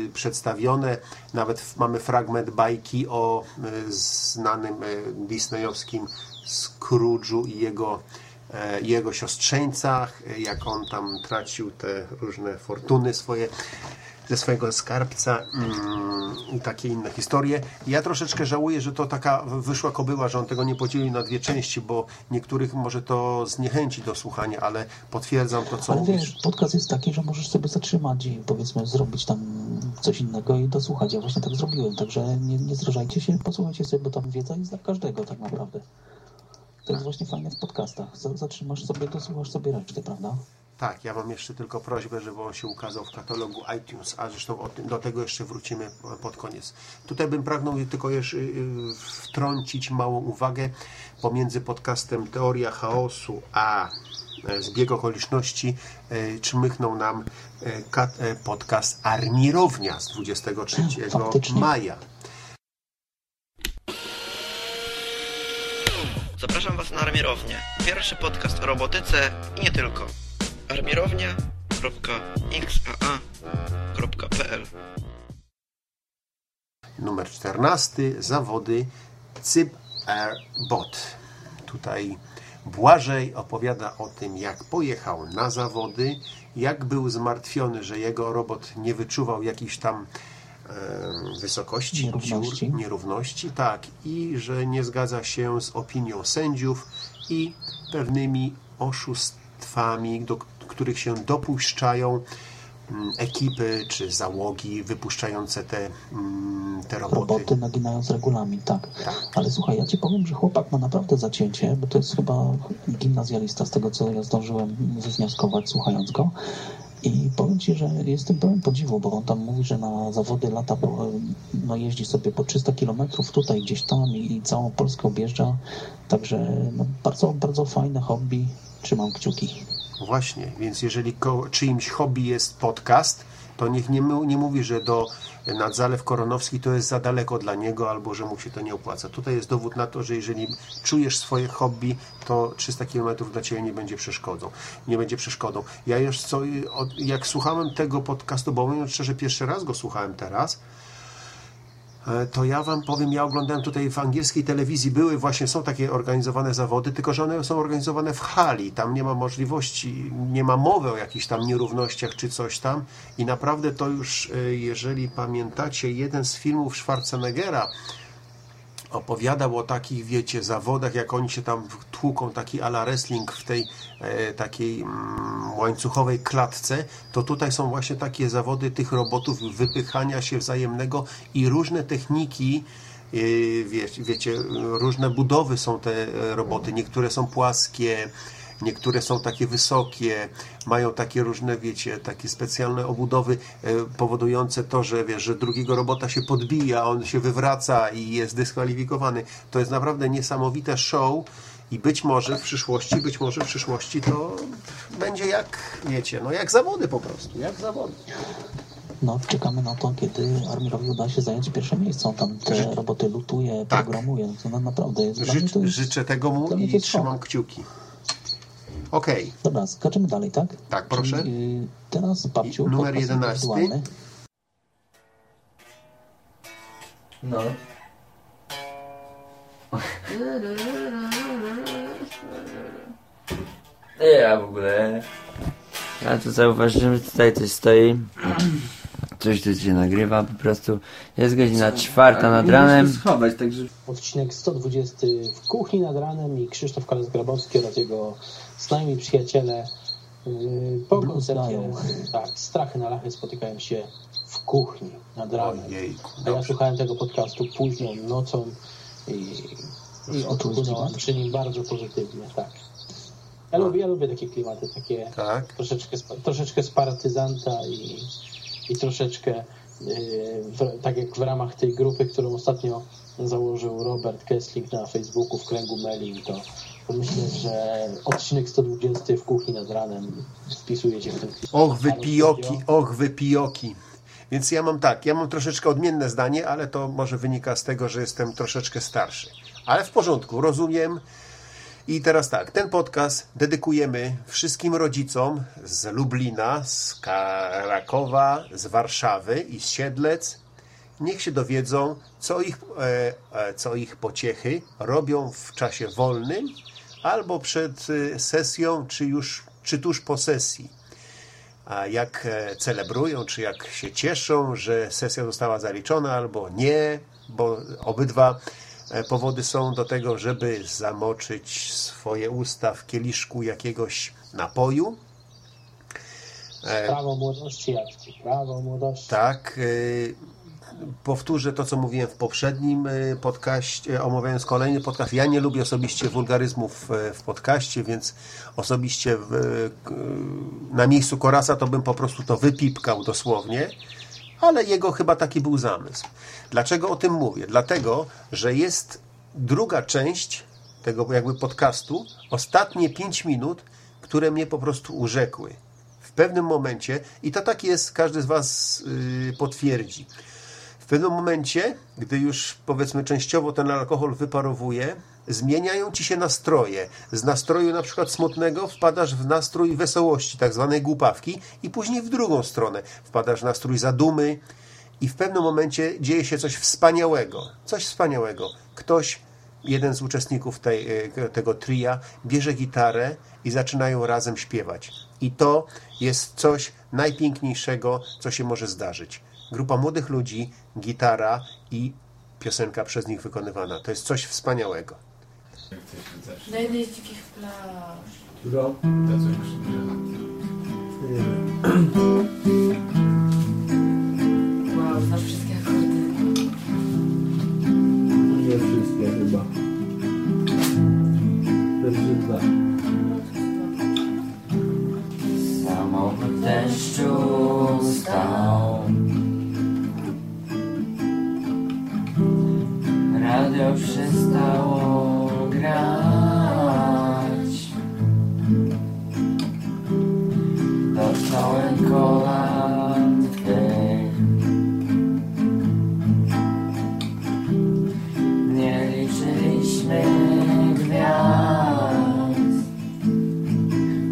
y, przedstawione. Nawet mamy fragment bajki o y, znanym y, disneyowskim Scrooge'u i jego e, jego siostrzeńcach, e, jak on tam tracił te różne fortuny swoje ze swojego skarbca mm, i takie inne historie. Ja troszeczkę żałuję, że to taka wyszła kobyła, że on tego nie podzielił na dwie części, bo niektórych może to zniechęci do słuchania, ale potwierdzam to, co Ale mówisz. wiesz, podcast jest taki, że możesz sobie zatrzymać i powiedzmy zrobić tam coś innego i dosłuchać. Ja właśnie tak zrobiłem, także nie, nie zrażajcie się, posłuchajcie sobie, bo tam wiedza jest dla każdego tak naprawdę. To jest właśnie fajne w podcastach. Zatrzymasz sobie, dosłuchasz sobie reszty, prawda? Tak, ja mam jeszcze tylko prośbę, żeby on się ukazał w katalogu iTunes, a zresztą tym, do tego jeszcze wrócimy pod koniec. Tutaj bym pragnął tylko jeszcze y, wtrącić małą uwagę pomiędzy podcastem Teoria Chaosu a e, zbieg okoliczności e, czmychnął nam e, podcast Armirownia z 23 Faktycznie. maja. Zapraszam Was na Armierownię. Pierwszy podcast o robotyce i nie tylko. armierownia.xaa.pl Numer 14. Zawody Cyb Air Bot. Tutaj Błażej opowiada o tym, jak pojechał na zawody, jak był zmartwiony, że jego robot nie wyczuwał jakichś tam e, wysokości, Nierówności. dziur, nierówności, tak, i że nie zgadza się z opinią sędziów i pewnymi oszustwami, do których się dopuszczają mm, ekipy czy załogi wypuszczające te, mm, te roboty. Roboty naginając regulamin, tak. Ale słuchaj, ja ci powiem, że chłopak ma naprawdę zacięcie, bo to jest chyba gimnazjalista, z tego co ja zdążyłem wywnioskować słuchając go. I powiem ci, że jestem pełen podziwu, bo on tam mówi, że na zawody lata bo, no, jeździ sobie po 300 km tutaj, gdzieś tam i, i całą Polskę objeżdża. Także no, bardzo, bardzo fajne hobby. Trzymam kciuki. Właśnie, więc jeżeli czyimś hobby jest podcast, to niech nie, nie mówi, że do nad Zalew Koronowski to jest za daleko dla niego, albo że mu się to nie opłaca. Tutaj jest dowód na to, że jeżeli czujesz swoje hobby, to 300 km dla Ciebie nie będzie przeszkodą. Nie będzie przeszkodą. Ja już co, jak słuchałem tego podcastu, bo mówiąc szczerze, pierwszy raz go słuchałem teraz, to ja wam powiem, ja oglądałem tutaj w angielskiej telewizji, były właśnie, są takie organizowane zawody, tylko że one są organizowane w hali, tam nie ma możliwości, nie ma mowy o jakichś tam nierównościach czy coś tam. I naprawdę to już, e, jeżeli pamiętacie, jeden z filmów Schwarzeneggera opowiadał o takich, wiecie, zawodach, jak oni się tam tłuką, taki ala wrestling w tej e, takiej mm, łańcuchowej klatce, to tutaj są właśnie takie zawody tych robotów, wypychania się wzajemnego i różne techniki, e, wie, wiecie, różne budowy są te e, roboty, niektóre są płaskie, Niektóre są takie wysokie, mają takie różne, wiecie, takie specjalne obudowy e, powodujące to, że wiesz, że drugiego robota się podbija, on się wywraca i jest dyskwalifikowany. To jest naprawdę niesamowite show i być może w przyszłości, być może w przyszłości to będzie jak, wiecie, no jak zawody po prostu, jak zawody. No, czekamy na to, kiedy Armirowi uda się zająć pierwsze miejsce. On tam te roboty lutuje, programuje. To no, naprawdę jest, jest... życzę tego mu i trzymam kciuki. Okej. Dobra, skaczemy dalej, tak? Tak, proszę. Czyli, y, teraz babciu, numer podcast 11. indywidualny. No. Ja w ogóle. Ja tu zauważyłem, że tutaj coś stoi. Coś tu się nagrywa po prostu. Jest godzina czwarta nad ranem. schować, także... Odcinek 120 w kuchni nad ranem i Krzysztof Kalas-Grabowski oraz jego znajomi przyjaciele yy, po koncercie tak, Strachy na Lachy spotykają się w kuchni nad ranem. A ja słuchałem tego podcastu późną nocą i, i odpłynąłem przy nim bardzo pozytywnie, tak. Ja lubię, ja lubię takie klimaty, takie troszeczkę, spa- troszeczkę z partyzanta i, i troszeczkę yy, w, tak jak w ramach tej grupy, którą ostatnio założył Robert Kessling na Facebooku w kręgu mailing, to, to myślę, że odcinek 120 w kuchni nad ranem wpisuje się w ten klimat. Och, wy pijoki, och, wy pijoki. Więc ja mam tak, ja mam troszeczkę odmienne zdanie, ale to może wynika z tego, że jestem troszeczkę starszy. Ale w porządku, rozumiem. I teraz tak, ten podcast dedykujemy wszystkim rodzicom z Lublina, z Krakowa, z Warszawy i z Siedlec. Niech się dowiedzą, co ich, e, e, co ich pociechy robią w czasie wolnym albo przed e, sesją, czy już, czy tuż po sesji a jak celebrują, czy jak się cieszą, że sesja została zaliczona, albo nie, bo obydwa powody są do tego, żeby zamoczyć swoje usta w kieliszku jakiegoś napoju. E, Prawo młodości, Jacku, prawo młodości. tak. y, powtórzę to, co mówiłem w poprzednim podcaście, omawiając kolejny podcast. Ja nie lubię osobiście wulgaryzmów w podcaście, więc osobiście w, na miejscu Korasa to bym po prostu to wypipkał dosłownie, ale jego chyba taki był zamysł. Dlaczego o tym mówię? Dlatego, że jest druga część tego jakby podcastu, ostatnie 5 minut, które mnie po prostu urzekły. W pewnym momencie, i to tak jest, każdy z Was yy, potwierdzi, w pewnym momencie, gdy już powiedzmy częściowo ten alkohol wyparowuje, zmieniają ci się nastroje. Z nastroju na przykład smutnego wpadasz w nastrój wesołości, tak zwanej głupawki, i później w drugą stronę wpadasz w nastrój zadumy, i w pewnym momencie dzieje się coś wspaniałego. Coś wspaniałego. Ktoś, jeden z uczestników tej, e, tego tria, bierze gitarę i zaczynają razem śpiewać. I to jest coś najpiękniejszego, co się może zdarzyć. Grupa młodych ludzi, gitara i piosenka przez nich wykonywana. To jest coś wspaniałego. Na jednej z dzikich plaż. Dużo? Wow, znasz wszystkie akordy. Nie wszystkie chyba. Pierwszy dwa. Samochód w deszczu stał Radio przestało grać Dotknąłem kolan Nie liczyliśmy gwiazd.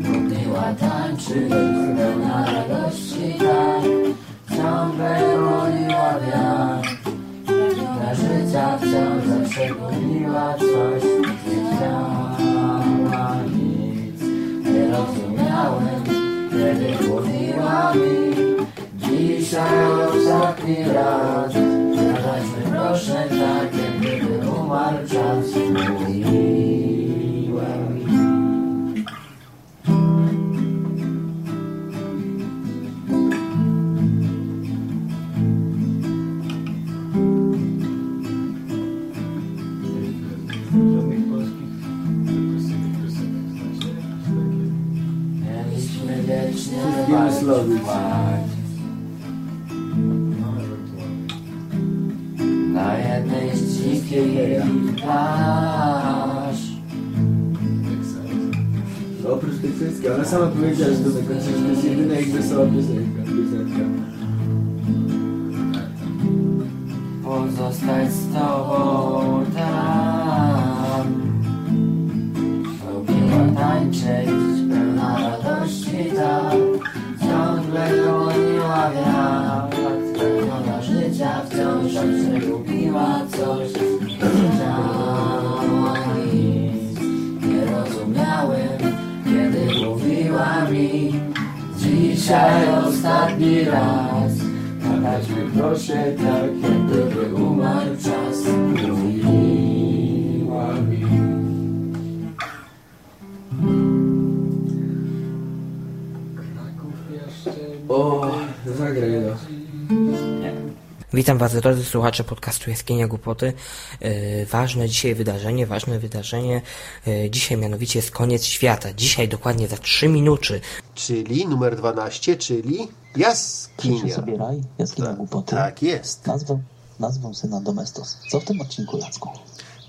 Lubiła tańczyć, pełna radości tak. Ciągle goniła wiatr. Dla życia wciąż zawsze goniła coś mówiła mi Dzisiaj ostatni raz. Zgadajmy proszę tak, jak gdyby umarł czas Trwać Na jednej z dzikich plaż No, oprócz tych wszystkich, ale sama powiedziałaś do tego, że to jest jedyna ich wesoła piosenka. piosenka. Pozostać z tobą Dzisiaj ostatni raz. Gadajmy proszę tak, Witam Was drodzy słuchacze podcastu Jaskinia Głupoty. Yy, ważne dzisiaj wydarzenie, ważne wydarzenie. Yy, dzisiaj mianowicie jest koniec świata. Dzisiaj dokładnie za 3 minuty. Czyli numer 12, czyli jaskinia. Krzysiu Sobieraj, Jaskinia Głupoty. Tak jest. Nazwę, nazwę syna Domestos. Co w tym odcinku, Jacku?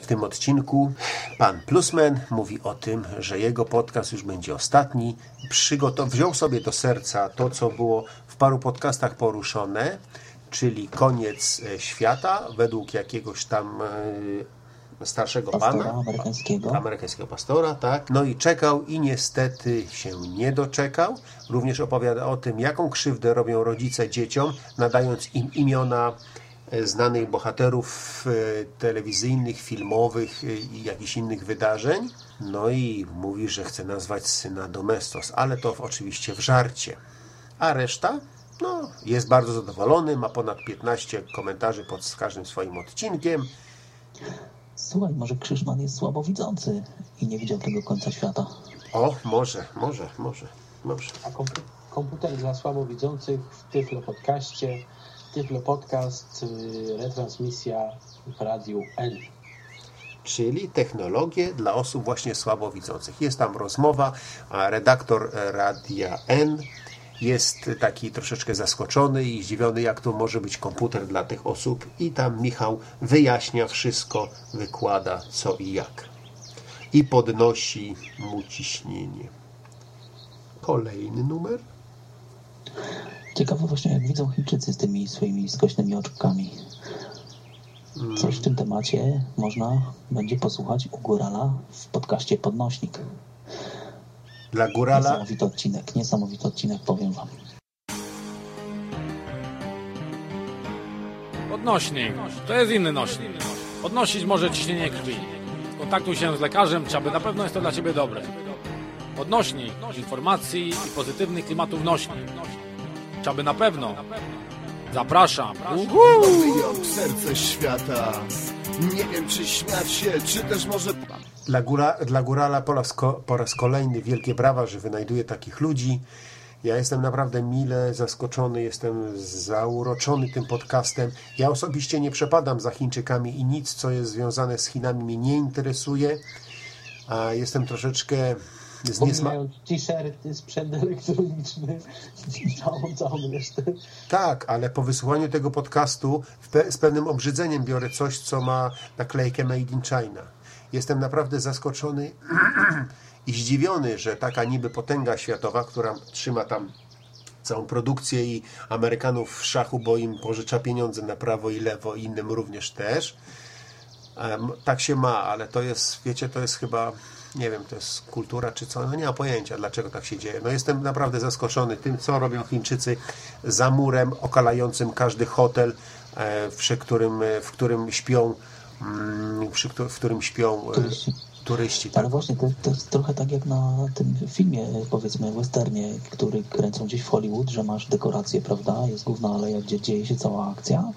W tym odcinku pan Plusman mówi o tym, że jego podcast już będzie ostatni. Przygotow- wziął sobie do serca to, co było w paru podcastach poruszone, czyli koniec e, świata według jakiegoś tam e, starszego Pastora pana. amerykańskiego. Amerykańskiego pastora, tak. No i czekał i niestety się nie doczekał. Również opowiada o tym, jaką krzywdę robią rodzice dzieciom, nadając im imiona e, znanych bohaterów telewizyjnych, filmowych i jakichś innych wydarzeń. No i mówi, że chce nazwać syna Domestos, ale to oczywiście w żarcie. A reszta? No, jest bardzo zadowolony, ma ponad 15 komentarzy pod każdym swoim odcinkiem. Słuchaj, może Krzyżman jest słabowidzący i nie widział tego końca świata. O, może, może, może, może. A kompu- komputer dla słabowidzących w Tyflo Podcaście Tyflo Podcast, y, retransmisja w Radiu N. czyli technologie dla osób właśnie słabowidzących. Jest tam rozmowa, a redaktor Radia N jest taki troszeczkę zaskoczony i zdziwiony, jak to może być komputer dla tych osób i tam Michał wyjaśnia wszystko, wykłada co i jak. I podnosi mu ciśnienie. Kolejny numer. Ciekawe właśnie jak widzą Chińczycy z tymi swoimi skośnymi oczkami. Coś w tym temacie można będzie posłuchać u Górala w podcaście Podnośnik. Dla Górala Niesamowity odcinek, niesamowity odcinek, powiem wam. Podnośnik. To jest inny nośnik. Podnosić może ciśnienie krwi. Skontaktuj się z lekarzem, czy aby na pewno jest to dla Ciebie dobre. Podnośnik informacji i pozytywnych klimatów nośnik. Czy aby na pewno. Zapraszam. Wyjął serce świata. Nie wiem, czy śmiać się, czy też może... Dla, góra, dla Górala po raz, po raz kolejny wielkie brawa, że wynajduje takich ludzi. Ja jestem naprawdę mile zaskoczony, jestem zauroczony tym podcastem. Ja osobiście nie przepadam za Chińczykami i nic, co jest związane z Chinami mnie nie interesuje. A jestem troszeczkę zniesma... Pomijając t-shirty, sprzęt elektroniczny i całą, całą resztę. Tak, ale po wysłuchaniu tego podcastu pe z pewnym obrzydzeniem biorę coś, co ma naklejkę Made in China. Jestem naprawdę zaskoczony i zdziwiony, że taka niby potęga światowa, która trzyma tam całą produkcję i Amerykanów w szachu, bo im pożycza pieniądze na prawo i lewo, innym również też. Tak się ma, ale to jest, wiecie, to jest chyba, nie wiem, to jest kultura czy co, no nie ma pojęcia, dlaczego tak się dzieje. No jestem naprawdę zaskoczony tym, co robią Chińczycy za murem okalającym każdy hotel, e, przy którym, w którym śpią, przy, któ- w którym śpią e, Turyści. turyści. Tak? Ale właśnie to, to jest trochę tak jak na tym filmie, powiedzmy, westernie, który kręcą gdzieś w Hollywood, że masz dekorację, prawda? Jest główna aleja, gdzie dzieje się cała akcja,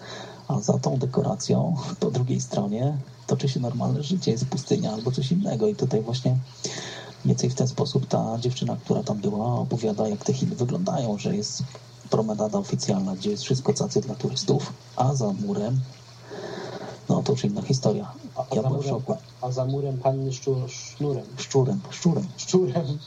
a za tą dekoracją po drugiej stronie toczy się normalne życie, jest pustynia albo coś innego. I tutaj właśnie mniej więcej w ten sposób ta dziewczyna, która tam była, opowiada, jak te Chiny wyglądają, że jest promenada oficjalna, gdzie jest wszystko cacy dla turystów, a za murem no to już inna historia. A, a, Ja za, murem, szoku. a za murem panny szczur, sznurem. Szczurem, szczurem. Szczurem.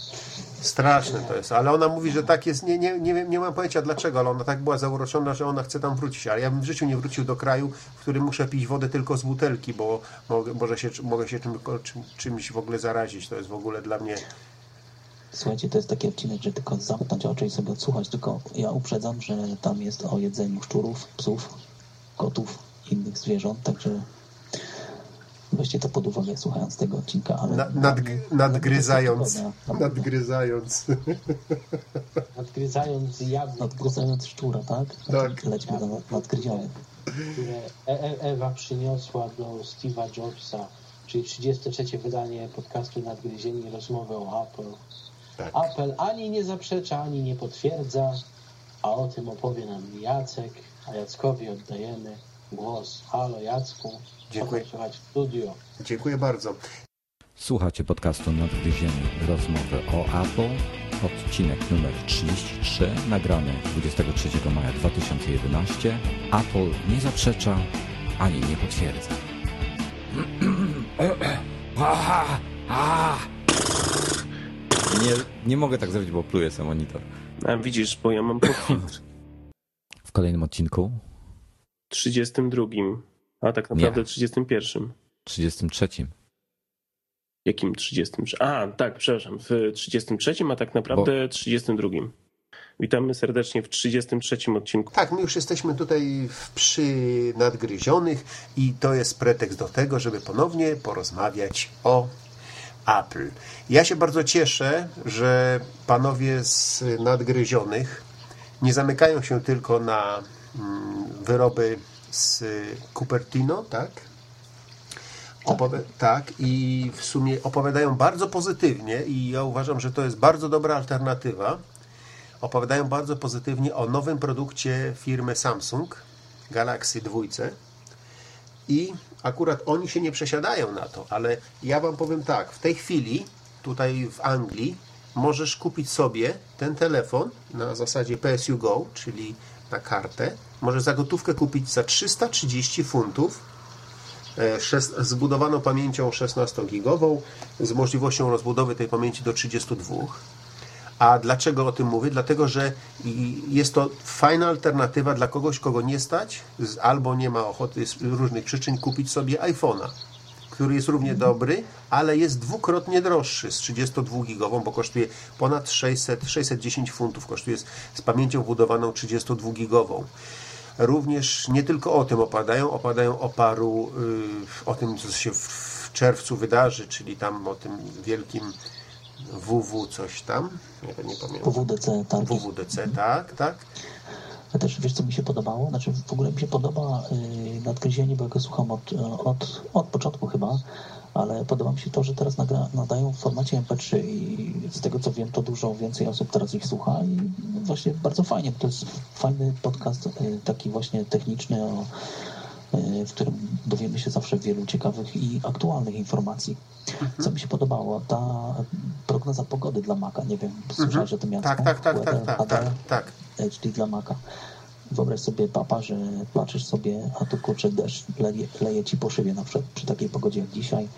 Straszne to jest, ale ona mówi, że tak jest, nie, nie, nie, wiem, nie mam pojęcia dlaczego, ale ona tak była zauroczona, że ona chce tam wrócić, ale ja bym w życiu nie wrócił do kraju, w którym muszę pić wodę tylko z butelki, bo mogę, może się, mogę się czym, czym, czymś w ogóle zarazić, to jest w ogóle dla mnie... Słuchajcie, to jest taki odcinek, że tylko zamknąć oczy i sobie odsłuchać, tylko ja uprzedzam, że tam jest o jedzeniu szczurów, psów, kotów, innych zwierząt, także weźcie to pod uwagę słuchając tego odcinka, ale... Na, nad, nadgryzając, nadgryzając. Nadgryzając jabłko, Nadgryzając szczura, tak? Tak. Lećmy do które E- E- Ewa przyniosła do Steve'a Jobsa, czyli 33 wydanie podcastu Nadgryzieni, rozmowy o Apple. Tak. Apple ani nie zaprzecza, ani nie potwierdza, a o tym opowie nam Jacek, a Jackowi oddajemy głos. Halo Jacku, Dziękuję. W studio? Dziękuję bardzo. Słuchacie podcastu Nadgryzieni rozmowy o Apple, odcinek numer 33, nagrany 23 maja 2011. Apple nie zaprzecza ani nie potwierdza. Nie, nie mogę tak zrobić, bo pluję sobie monitor. A widzisz, bo ja mam podfiltr. W kolejnym odcinku, 32. A tak naprawdę 31. 33. Jakim 33? A, tak, przepraszam. W 33, a tak naprawdę 32. Witamy serdecznie w 33 odcinku. Tak, my już jesteśmy tutaj w- przy nadgryzionych i to jest pretekst do tego, żeby ponownie porozmawiać o Apple. Ja się bardzo cieszę, że panowie z nadgryzionych nie zamykają się tylko na wyroby z Cupertino, tak? Tak, i w sumie opowiadają bardzo pozytywnie i ja uważam, że to jest bardzo dobra alternatywa. Opowiadają bardzo pozytywnie o nowym produkcie firmy Samsung, Galaxy 2. I akurat oni się nie przesiadają na to, ale ja Wam powiem tak, w tej chwili tutaj w Anglii możesz kupić sobie ten telefon na zasadzie PSU Go, czyli na kartę. Możesz za gotówkę kupić za 330 funtów e, zbudowaną pamięcią 16-gigową z możliwością rozbudowy tej pamięci do 32. A dlaczego o tym mówię? Dlatego, że jest to fajna alternatywa dla kogoś, kogo nie stać, albo nie ma ochoty z różnych przyczyn kupić sobie iPhone'a, który jest równie dobry, ale jest dwukrotnie droższy z 32-gigową, bo kosztuje ponad 600, 610 funtów, kosztuje z, z pamięcią budowaną 32-gigową. Również nie tylko o tym opadają, opadają o paru, y, o tym, co się w, czerwcu wydarzy, czyli tam o tym wielkim WW coś tam, nie, nie pamiętam. WWDC, tak. WWDC, tak, tak. Ja też wiesz, co mi się podobało? Znaczy, w ogóle mi się podoba yy, nadgryzienie, bo ja go słucham od, od, od początku chyba, ale podoba mi się to, że teraz nagra, nadają w formacie MP3 i z tego co wiem, to dużo więcej osób teraz ich słucha i właśnie bardzo fajnie, to jest fajny podcast, yy, taki właśnie techniczny, o, w którym dowiemy się zawsze wielu ciekawych i aktualnych informacji. Co mi się podobało, ta prognoza pogody dla Maca, nie wiem, słyszałeś o tym Jacku? Tak, tak, tak, tak, Weather tak, HD? tak, tak. HD dla Maca. Wyobraź sobie, papa, że patrzysz sobie, a tu kurczę deszcz leje, leje ci po szybie, na przykład przy takiej pogodzie jak dzisiaj.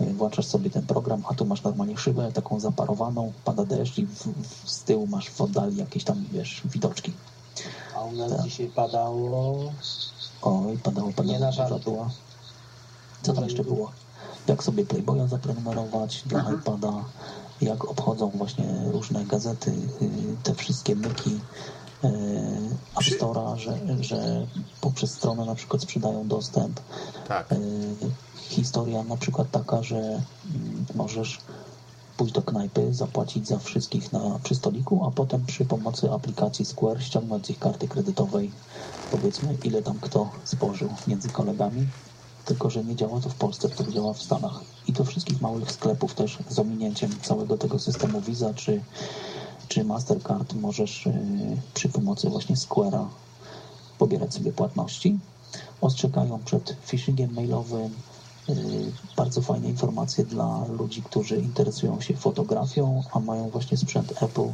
y, Włączasz sobie ten program, a tu masz normalnie szybę taką zaparowaną, pada deszcz i w, w, z tyłu masz w oddali jakieś tam, wiesz, widoczki. A u nas Tak. dzisiaj padało... Oj, padało, padało, Nie na była. Co tam jeszcze było? Jak sobie Playboya zaprenumerować dla Mhm. iPada, jak obchodzą właśnie różne gazety, y, te wszystkie myki y, App Store'a, że, że poprzez stronę na przykład sprzedają dostęp. Tak. Y, Historia na przykład taka, że mm, możesz pójść do knajpy, zapłacić za wszystkich na, przy stoliku, a potem przy pomocy aplikacji Square ściągnąć z ich karty kredytowej, powiedzmy, ile tam kto spożył między kolegami. Tylko, że nie działa to w Polsce, to działa w Stanach. I do wszystkich małych sklepów też z ominięciem całego tego systemu Visa czy, czy Mastercard możesz yy, przy pomocy właśnie Square'a pobierać sobie płatności. Ostrzegają przed phishingiem mailowym. Yy, bardzo fajne informacje dla ludzi, którzy interesują się fotografią, a mają właśnie sprzęt Apple.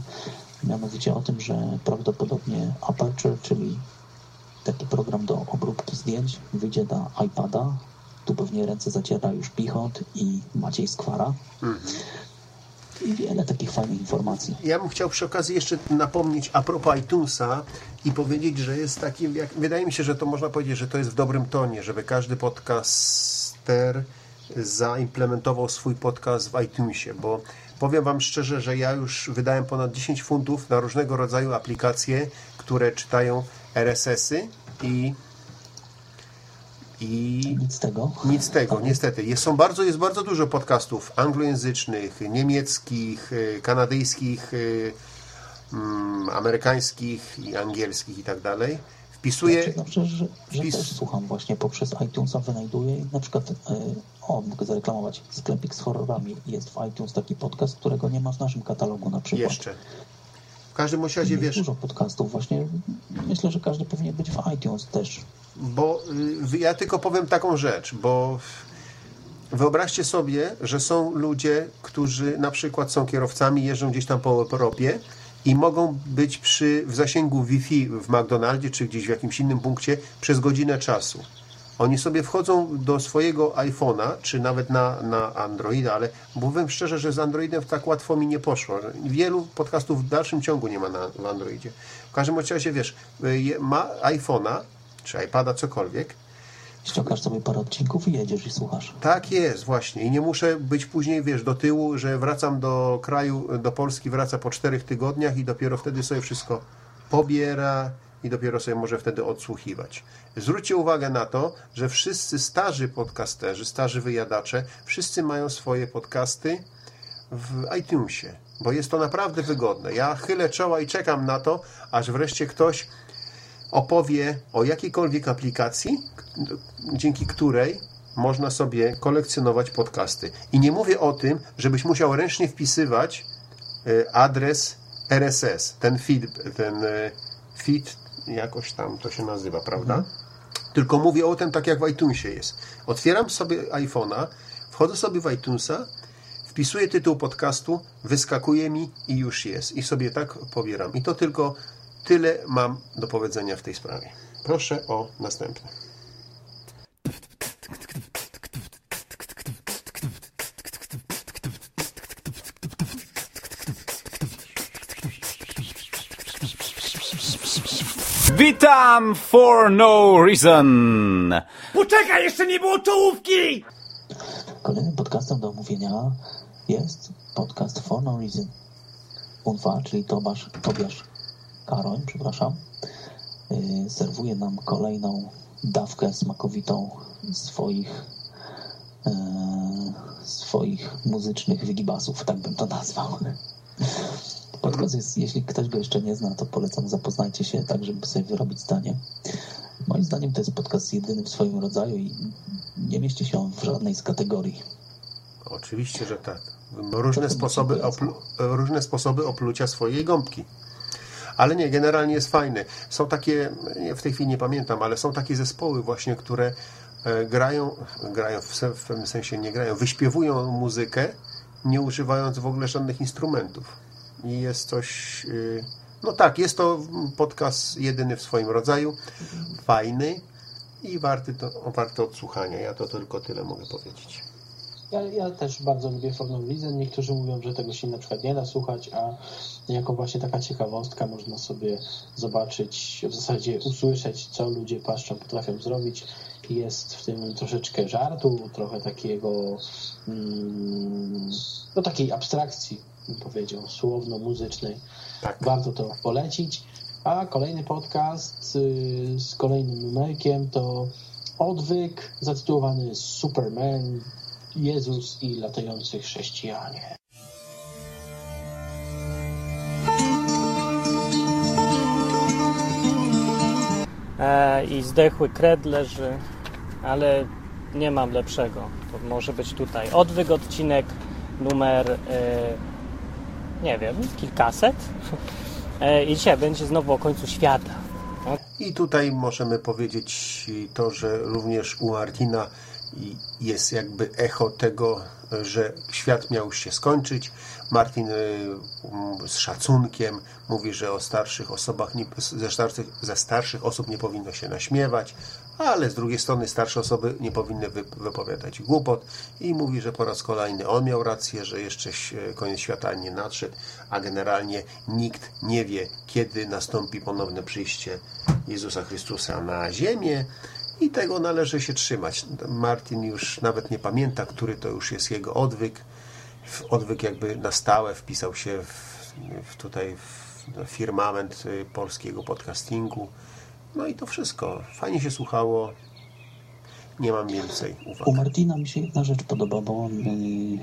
Mianowicie o tym, że prawdopodobnie Aperture, czyli taki program do obróbki zdjęć, wyjdzie na iPada. Tu pewnie ręce zaciera już Pichot i Maciej Skwara. I wiele takich fajnych informacji. Ja bym chciał przy okazji jeszcze napomnieć a propos iTunesa i powiedzieć, że jest taki, jak, wydaje mi się, że to można powiedzieć, że to jest w dobrym tonie, żeby każdy podcaster zaimplementował swój podcast w iTunesie, bo powiem Wam szczerze, że ja już wydałem ponad 10 funtów na różnego rodzaju aplikacje, które czytają RSS-y i i nic z tego. Nic z tego, niestety. Jest, są bardzo, jest bardzo dużo podcastów anglojęzycznych, niemieckich, y, kanadyjskich, y, mm, amerykańskich i angielskich i tak dalej. Wpisuję. Ja przyznam szczerze, że, że też słucham właśnie poprzez iTunesa, wynajduję i na przykład, e, o, mogę zareklamować, Sklepik z horrorami. Jest w iTunes taki podcast, którego nie ma w naszym katalogu na przykład. Jeszcze. W każdym razie wiesz. dużo podcastów właśnie. Myślę, że każdy powinien być w iTunes też. Bo y, ja tylko powiem taką rzecz, bo wyobraźcie sobie, że są ludzie, którzy na przykład są kierowcami, jeżdżą gdzieś tam po Europie i mogą być przy, w zasięgu Wi-Fi w McDonaldzie czy gdzieś w jakimś innym punkcie przez godzinę czasu. Oni sobie wchodzą do swojego iPhone'a, czy nawet na, na Androida, ale powiem szczerze, że z Androidem tak łatwo mi nie poszło. Wielu podcastów w dalszym ciągu nie ma na, w Androidzie. W każdym razie, wiesz, y, ma iPhone'a, czy iPada, cokolwiek, Ściągasz sobie parę odcinków i jedziesz i słuchasz. tak jest, właśnie. I nie muszę być później, wiesz, do tyłu, że wracam do kraju, do Polski, wraca po czterech tygodniach i dopiero wtedy sobie wszystko pobiera i dopiero sobie może wtedy odsłuchiwać. Zwróćcie uwagę na to, że wszyscy starzy podcasterzy, starzy wyjadacze, wszyscy mają swoje podcasty w iTunesie, bo jest to naprawdę wygodne. Ja chylę czoła i czekam na to, aż wreszcie ktoś opowie o jakiejkolwiek aplikacji, dzięki której można sobie kolekcjonować podcasty. I nie mówię o tym, żebyś musiał ręcznie wpisywać e, adres RSS, ten feed, ten e, feed, jakoś tam to się nazywa, prawda? Tylko mówię o tym tak jak w iTunesie jest. Otwieram sobie iPhone'a, wchodzę sobie w iTunesa, wpisuję tytuł podcastu, wyskakuje mi i już jest. I sobie tak pobieram. I to tylko Tyle mam do powiedzenia w tej sprawie. Proszę o następne. Witam for no reason! Poczekaj, jeszcze nie było czołówki! Kolejnym podcastem do omówienia jest podcast For No Reason. UNFA, czyli Tobasz, Tobiasz Karoń, przepraszam, yy, serwuje nam kolejną dawkę smakowitą swoich yy, swoich muzycznych wygibasów, tak bym to nazwał. Podcast jest, jeśli ktoś go jeszcze nie zna, to polecam, zapoznajcie się tak, żeby sobie wyrobić zdanie. Moim zdaniem to jest podcast jedyny w swoim rodzaju i nie mieści się on w żadnej z kategorii. Oczywiście, że tak. Różne sposoby, oplu, różne sposoby oplucia swojej gąbki. Ale nie, generalnie jest fajny. Są takie, w tej chwili nie pamiętam, ale są takie zespoły właśnie, które e, grają, grają w, pewnym sensie nie grają, wyśpiewują muzykę, nie używając w ogóle żadnych instrumentów. I jest coś, y, no tak, jest to podcast jedyny w swoim rodzaju, fajny i warty, to, warty odsłuchania. Ja to tylko tyle mogę powiedzieć. Ja, ja też bardzo lubię formę Reason. Niektórzy mówią, że tego się na przykład nie da słuchać, a jako właśnie taka ciekawostka można sobie zobaczyć, w zasadzie usłyszeć, co ludzie paszczą potrafią zrobić. Jest w tym troszeczkę żartu, trochę takiego, mm, no takiej abstrakcji, bym powiedział, słowno-muzycznej. Warto to polecić. A kolejny podcast y, z kolejnym numerkiem to Odwyk zatytułowany Superman, Jezus i latający chrześcijanie. e, i zdechły kred leży, ale nie mam lepszego. To może być tutaj odwyk odcinek numer e, nie wiem, kilkaset. E, I dzisiaj będzie znowu o końcu świata. I tutaj możemy powiedzieć to, że również u Martina jest jakby echo tego, że świat miał się skończyć. Martin y, z szacunkiem mówi, że o starszych osobach, nie, ze, starszych, ze starszych osób nie powinno się naśmiewać, ale z drugiej strony starsze osoby nie powinny wy, wypowiadać głupot i mówi, że po raz kolejny on miał rację, że jeszcze ś- koniec świata nie nadszedł, a generalnie nikt nie wie, kiedy nastąpi ponowne przyjście Jezusa Chrystusa na ziemię i tego należy się trzymać. Martin już nawet nie pamięta, który to już jest jego odwyk. Odwyk jakby na stałe wpisał się w, w tutaj w firmament y, polskiego podcastingu. No i to wszystko. Fajnie się słuchało. Nie mam więcej uwag. U Martina mi się jedna rzecz podoba, bo on, y,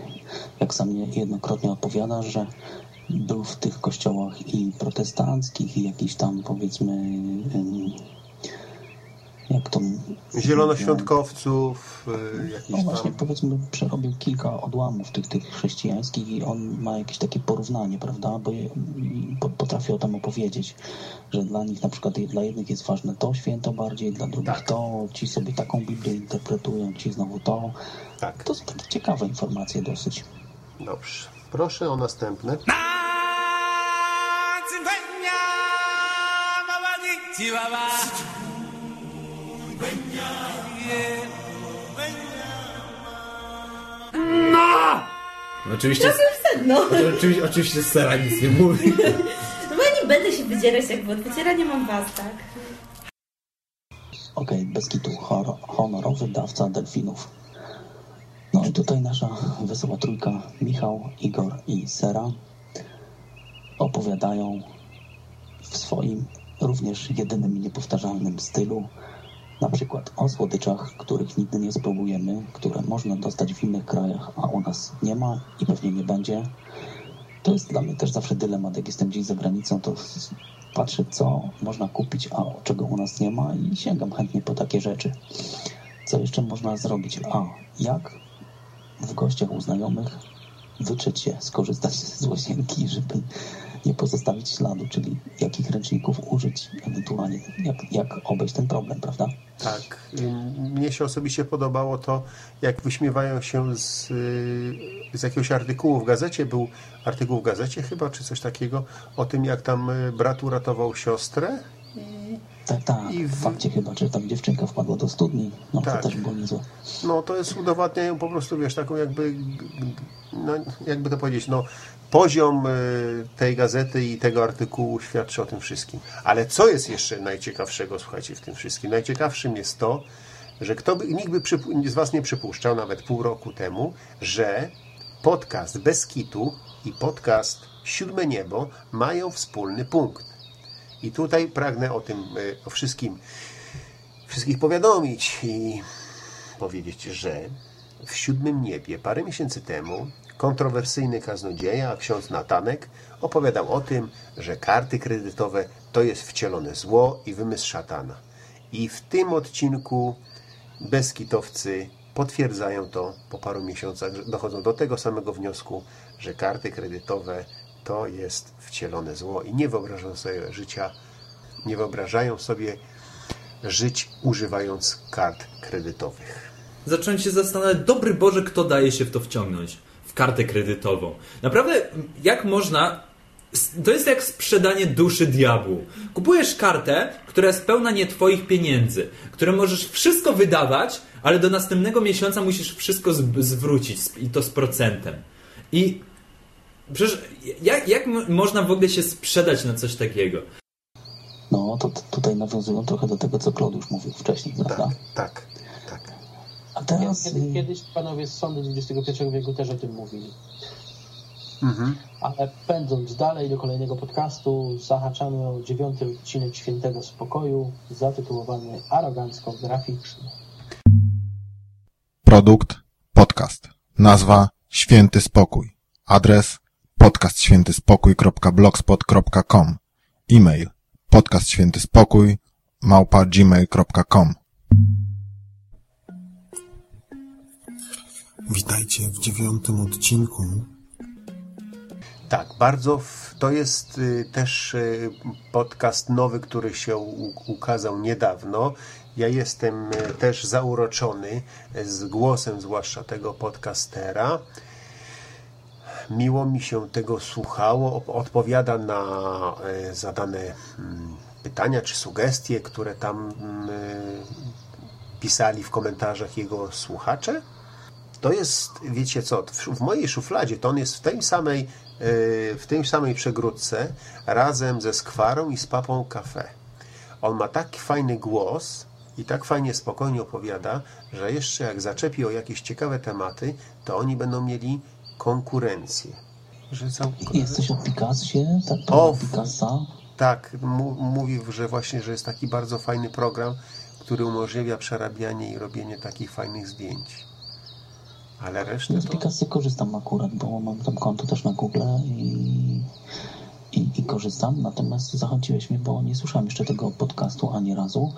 jak sam niejednokrotnie odpowiada, że był w tych kościołach i protestanckich, i jakichś tam powiedzmy, y, jak to... Zielonoświątkowców, y, jakiś No właśnie, tam. powiedzmy, przerobił kilka odłamów tych, tych chrześcijańskich i on ma jakieś takie porównanie, prawda? Bo je, i po- potrafi o tym opowiedzieć, że dla nich na przykład dla jednych jest ważne to święto bardziej, dla drugich to, ci sobie taką Biblię interpretują, ci znowu to. Tak. To są takie ciekawe informacje dosyć. Dobrze. Proszę o następne. No! Oczywiście, sedno. oczywiście, oczywiście Sera nic nie mówi. No bo ja nie będę się wydzierać jak od wycierania mam was, tak? Okej, bez kitu, Hor- honorowy dawca delfinów. No i tutaj nasza wesoła trójka, Michał, Igor i Sera opowiadają w swoim również jedynym i niepowtarzalnym stylu na przykład o słodyczach, których nigdy nie spróbujemy, które można dostać w innych krajach, a u nas nie ma i pewnie nie będzie. To jest dla mnie też zawsze dylemat, jak jestem gdzieś za granicą, to patrzę, co można kupić, a czego u nas nie ma i sięgam chętnie po takie rzeczy. Co jeszcze można zrobić? A, jak w gościach u znajomych się, skorzystać z łazienki, żeby nie pozostawić śladu, czyli jakich ręczników użyć, ewentualnie jak, jak obejść ten problem, prawda? Tak. Mnie się osobiście podobało to, jak wyśmiewają się z, z jakiegoś artykułu w gazecie. Był artykuł w gazecie chyba, czy coś takiego, o tym, jak tam brat uratował siostrę. Tak, tak. W fakcie chyba, że tam dziewczynka wpadła do studni. No Tak. to też było niezłe. No to jest udowadniają po prostu, wiesz, taką jakby, no, jakby to powiedzieć, no poziom y, tej gazety i tego artykułu świadczy o tym wszystkim. Ale co jest jeszcze najciekawszego, słuchajcie, w tym wszystkim? Najciekawszym jest to, że kto by, nikt by z Was nie przypuszczał, nawet pół roku temu, że podcast Bez Kitu i podcast Siódme Niebo mają wspólny punkt. I tutaj pragnę o tym, y, o wszystkim, wszystkich powiadomić i powiedzieć, że w siódmym niebie parę miesięcy temu kontrowersyjny kaznodzieja, ksiądz Natanek, opowiadał o tym, że karty kredytowe to jest wcielone zło i wymysł szatana. I w tym odcinku bezkitowcy potwierdzają to po paru miesiącach, dochodzą do tego samego wniosku, że karty kredytowe to jest wcielone zło i nie wyobrażają sobie życia, nie wyobrażają sobie żyć używając kart kredytowych. Zacząłem się zastanawiać, dobry Boże, kto daje się w to wciągnąć? Kartę kredytową. Naprawdę, jak można... To jest jak sprzedanie duszy diabłu. Kupujesz kartę, która jest pełna nie twoich pieniędzy, które możesz wszystko wydawać, ale do następnego miesiąca musisz wszystko z- zwrócić z- i to z procentem. I przecież jak, jak mo- można w ogóle się sprzedać na coś takiego? No to t- tutaj nawiązują trochę do tego, co Claudiusz mówił wcześniej, prawda? Tak. A teraz... Kiedy, kiedyś panowie z sądu XXI wieku też o tym mówili. Mhm. Ale pędząc dalej do kolejnego podcastu, zahaczamy o dziewiąty odcinek Świętego Spokoju, zatytułowany Arogancko graficzny. Produkt podcast. Nazwa Święty Spokój. Adres podcastświętyspokój.blogspot.com. E-mail podcastświętyspokój małpa gmail.com. Witajcie w dziewiątym odcinku. Tak, bardzo. W, to jest y, też y, podcast nowy, który się u, ukazał niedawno. Ja jestem y, też zauroczony z głosem, zwłaszcza tego podcastera. Miło mi się tego słuchało. Odpowiada na y, zadane mm, pytania czy sugestie, które tam mm, y, pisali w komentarzach jego słuchacze. To jest, wiecie co, w, w mojej szufladzie to on jest w tej samej, yy, w tej samej przegródce razem ze skwarą i z papą kafe. On ma taki fajny głos i tak fajnie spokojnie opowiada, że jeszcze jak zaczepi o jakieś ciekawe tematy, to oni będą mieli konkurencję. Że cał... Jest coś o Picassie, tak? O, Picassa. Tak, mówi, że właśnie, że jest taki bardzo fajny program, który umożliwia przerabianie i robienie takich fajnych zdjęć. Ale resztę Ja z to... Picassy korzystam akurat, bo mam tam konto też na Google i, i, i korzystam. Natomiast zachęciłeś mnie, bo nie słyszałem jeszcze tego podcastu ani razu,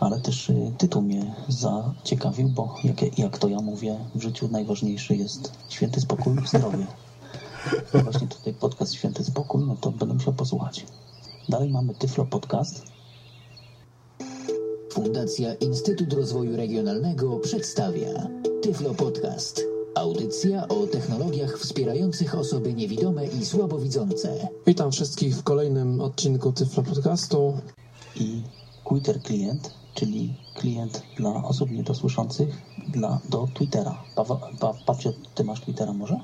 ale też y, tytuł mnie zaciekawił, bo jak, jak to ja mówię, w życiu najważniejszy jest święty spokój i zdrowie. I właśnie tutaj podcast Święty Spokój, no to będę musiał posłuchać. Dalej mamy Tyflo Podcast. Fundacja Instytut Rozwoju Regionalnego przedstawia Tyflo Podcast. Audycja o technologiach wspierających osoby niewidome i słabowidzące. Witam wszystkich w kolejnym odcinku Tyflo Podcastu. I Twitter klient, czyli klient dla osób niedosłyszących dla, do Twittera. Paweł, pa, Papcio, ty masz Twittera może?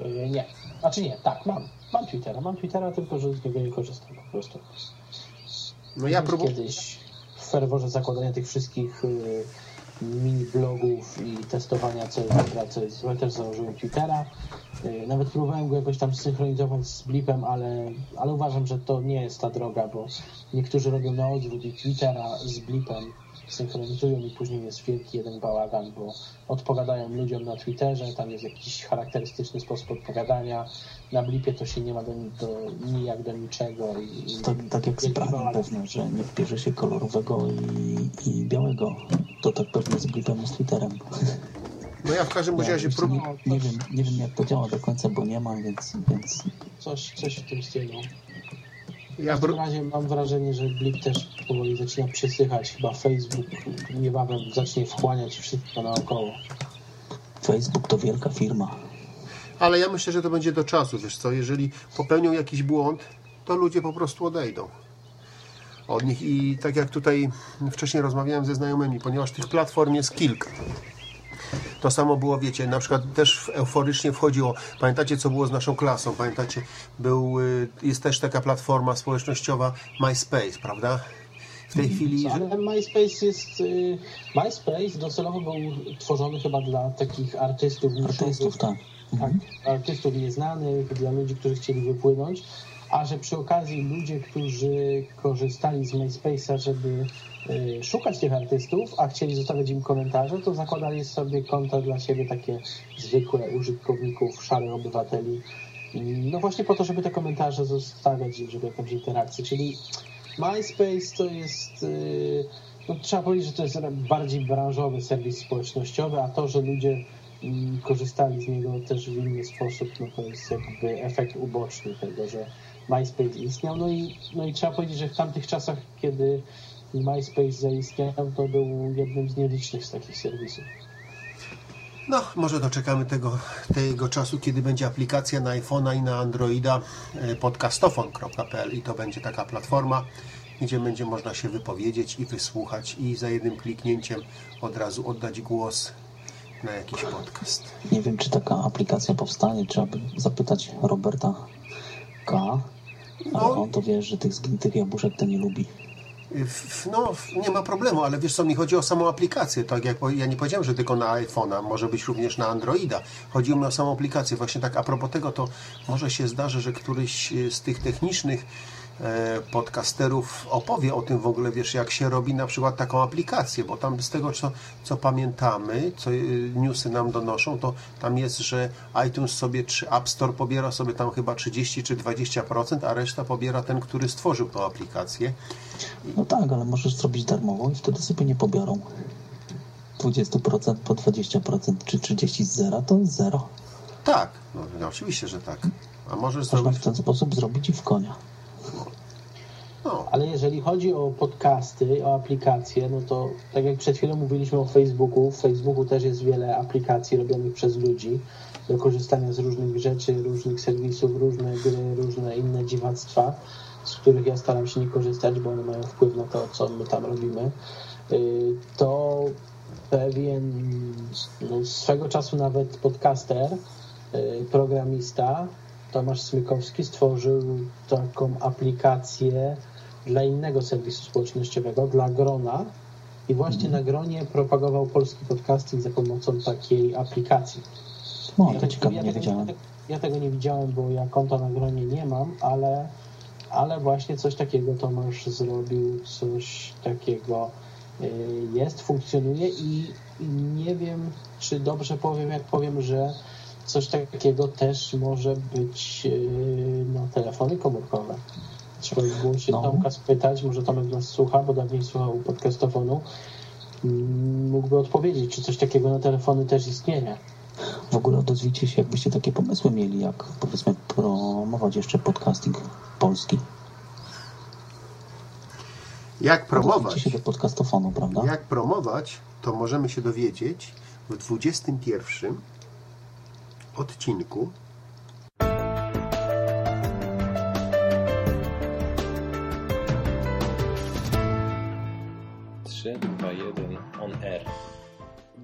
Yy, nie. Znaczy nie, tak, mam. Mam Twittera, mam Twittera, tylko że z niego nie korzystam po prostu. No ja Kiedyś- Kiedyś w ferworze zakładania tych wszystkich y, mini blogów i testowania co jest dobre, co jest złe, też założyłem Twittera. Y, nawet próbowałem go jakoś tam synchronizować z Blipem, ale, ale uważam, że to nie jest ta droga, bo niektórzy robią na odwrót i Twittera z Blipem synchronizują i później jest wielki jeden bałagan, bo odpowiadają ludziom na Twitterze, tam jest jakiś charakterystyczny sposób odpowiadania. Na Blipie to się nie ma do, do nijak do niczego. I, i Tak, tak jak sprawy bałagan. pewne, że nie bierze się kolorowego i, i białego. To tak pewnie z Blipem i z Twitterem. No ja w każdym Ja razie prób... nie, nie, wiem, nie wiem jak to działa do końca, bo nie mam, więc, więc Coś, coś w tym stylu. W Ja każdym razie mam wrażenie, że Blik też powoli zaczyna przysychać. Chyba Facebook niebawem zacznie wchłaniać wszystko naokoło. Facebook to wielka firma. Ale ja myślę, że to będzie do czasu, wiesz co, jeżeli popełnią jakiś błąd, to ludzie po prostu odejdą od nich i tak jak tutaj wcześniej rozmawiałem ze znajomymi, ponieważ tych platform jest kilka. To samo było, wiecie, na przykład też euforycznie wchodziło, pamiętacie co było z naszą klasą, pamiętacie, był, y, jest też taka platforma społecznościowa MySpace, prawda? W tej chwili... że- Ale MySpace jest... y, MySpace docelowo był tworzony chyba dla takich artystów Artystów, tak. tak, artystów nieznanych, dla ludzi, którzy chcieli wypłynąć, a że przy okazji ludzie, którzy korzystali z MySpace'a, żeby y, szukać tych artystów, a chcieli zostawiać im komentarze, to zakładali sobie konta dla siebie takie zwykłe użytkowników, szarych obywateli. No właśnie po to, żeby te komentarze zostawiać żeby jakąś interakcję. Czyli MySpace to jest... y, No, trzeba powiedzieć, że to jest bardziej branżowy serwis społecznościowy, a to, że ludzie mm, korzystali z niego też w inny sposób, no to jest jakby efekt uboczny tego, że MySpace istniał. No i, no i trzeba powiedzieć, że w tamtych czasach, kiedy MySpace zaistniał, to był jednym z nielicznych z takich serwisów. No, może doczekamy tego, tego czasu, kiedy będzie aplikacja na iPhone'a i na Androida e, podcastofon.pl i to będzie taka platforma, gdzie będzie można się wypowiedzieć i wysłuchać i za jednym kliknięciem od razu oddać głos na jakiś podcast. Nie wiem, czy taka aplikacja powstanie. Trzeba by zapytać Roberta K. Ale on to wie, że tych zgnitych jabłuszek to nie lubi. W- No, nie ma problemu, ale wiesz co, mi chodzi o samą aplikację. Tak jak ja nie powiedziałem, że tylko na iPhone'a, może być również na Androida. Chodziło mi o samą aplikację. Właśnie tak a propos tego, to może się zdarzy, że któryś e, z tych technicznych podcasterów opowie o tym w ogóle, wiesz, jak się robi na przykład taką aplikację, bo tam z tego, co, co pamiętamy, co e, newsy nam donoszą, to tam jest, że iTunes sobie, czy App Store pobiera sobie tam chyba 30 czy 20%, a reszta pobiera ten, który stworzył tą aplikację. No tak, ale możesz zrobić darmową i wtedy sobie nie pobiorą. 20% po 20% czy 30 z zera to zero. Tak, no, no, oczywiście, że tak. A możesz Można zrobić... w ten sposób zrobić i w konia. Ale jeżeli chodzi o podcasty, o aplikacje, no to tak jak przed chwilą mówiliśmy o Facebooku, w Facebooku też jest wiele aplikacji robionych przez ludzi do korzystania z różnych rzeczy, różnych serwisów, różne gry, różne inne dziwactwa, z których ja staram się nie korzystać, bo one mają wpływ na to, co my tam robimy. Y, To pewien no, swego czasu nawet podcaster, y, programista Tomasz Smykowski stworzył taką aplikację dla innego serwisu społecznościowego, dla Grona i właśnie na Gronie propagował polski podcasting za pomocą takiej aplikacji. No, to tego- ciekawe, nie tego, wiedziałem. Ja tego nie widziałem, bo ja konta na Gronie nie mam, ale, ale właśnie coś takiego Tomasz zrobił, coś takiego y, jest, funkcjonuje i nie wiem, czy dobrze powiem, jak powiem, że coś takiego też może być y, no, telefony komórkowe. Trzeba by było się Tomka spytać, może Tomek nas słucha, bo dawniej słuchał podcastofonu. Mógłby odpowiedzieć, czy coś takiego na telefony też istnieje. W ogóle odezwijcie się, jakbyście takie pomysły mieli, jak powiedzmy promować jeszcze podcasting polski. Jak promować? Się do podcastofonu, prawda? Jak promować, to możemy się dowiedzieć w 21 odcinku Trzy, dwa, jeden, on air.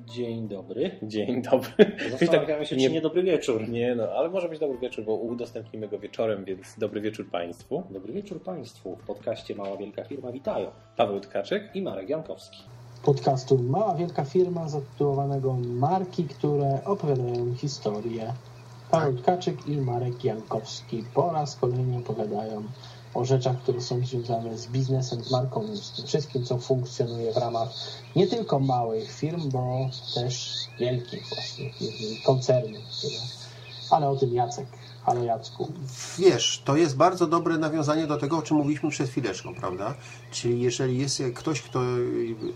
Dzień dobry. Dzień dobry. Zastanawiamy się, czy nie- nie dobry wieczór. Nie no, ale może być dobry wieczór, bo udostępnimy go wieczorem, więc dobry wieczór Państwu. Dobry wieczór Państwu. W podcaście Mała Wielka Firma witają. Paweł Tkaczek i Marek Jankowski. Podcastu Mała Wielka Firma zatytułowanego Marki, które opowiadają historię. Paweł Tkaczyk i Marek Jankowski po raz kolejny opowiadają o rzeczach, które są związane z biznesem, z marką, z tym wszystkim, co funkcjonuje w ramach nie tylko małych firm, bo też wielkich właśnie koncernów. Ale o tym Jacek. Halo Jacku. Wiesz, to jest bardzo dobre nawiązanie do tego, o czym mówiliśmy przed chwileczką, prawda? Czyli jeżeli jest ktoś, kto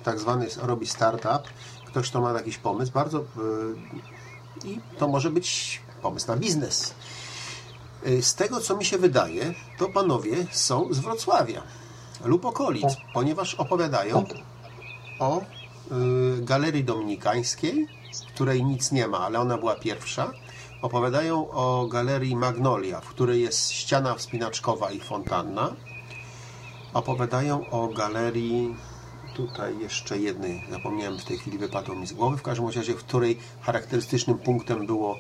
tak zwany robi startup, ktoś, kto ma jakiś pomysł, bardzo y, i to może być pomysł na biznes. Y, Z tego, co mi się wydaje, to panowie są z Wrocławia lub okolic, ponieważ opowiadają o y, Galerii Dominikańskiej, której nic nie ma, ale ona była pierwsza. Opowiadają o Galerii Magnolia, w której jest ściana wspinaczkowa i fontanna. Opowiadają o galerii, tutaj jeszcze jednej, zapomniałem w tej chwili, wypadło mi z głowy, w każdym razie, w której charakterystycznym punktem było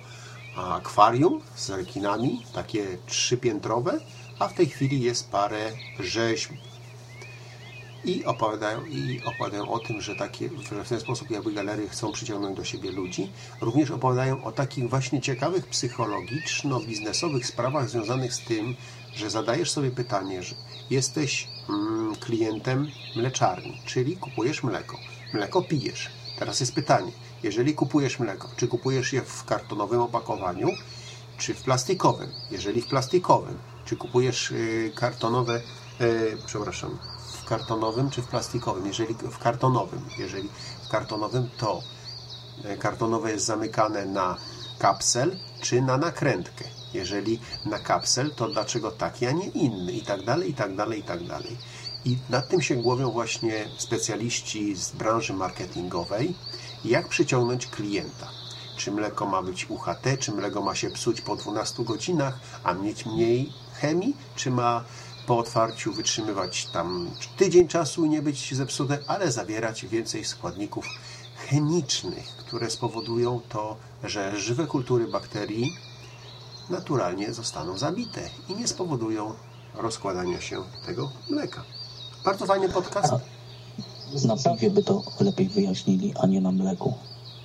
akwarium z rekinami, takie trzypiętrowe, a w tej chwili jest parę rzeźb i opowiadają, i opowiadają o tym, że, takie, w ten sposób jakby galerie chcą przyciągnąć do siebie ludzi. Również opowiadają o takich właśnie ciekawych psychologiczno-biznesowych sprawach związanych z tym, że zadajesz sobie pytanie, że jesteś mm, klientem mleczarni, czyli kupujesz mleko. Mleko pijesz. Teraz jest pytanie, jeżeli kupujesz mleko, czy kupujesz je w kartonowym opakowaniu, czy w plastikowym? Jeżeli w plastikowym, czy kupujesz y, kartonowe, y, przepraszam, kartonowym czy w plastikowym? Jeżeli w kartonowym, jeżeli w kartonowym, to y, kartonowe jest zamykane na kapsel czy na nakrętkę. Jeżeli na kapsel, to dlaczego taki, a nie inny? I tak dalej, i tak dalej, i tak dalej. I nad tym się głowią właśnie specjaliści z branży marketingowej, jak przyciągnąć klienta. Czy mleko ma być UHT, czy mleko ma się psuć po 12 godzinach, a mieć mniej chemii, czy ma po otwarciu wytrzymywać tam tydzień czasu i nie być zepsute, ale zawierać więcej składników chemicznych, które spowodują to, że żywe kultury bakterii naturalnie zostaną zabite i nie spowodują rozkładania się tego mleka. Bardzo fajny podcast. Na piwie by to lepiej wyjaśnili, a nie na mleku.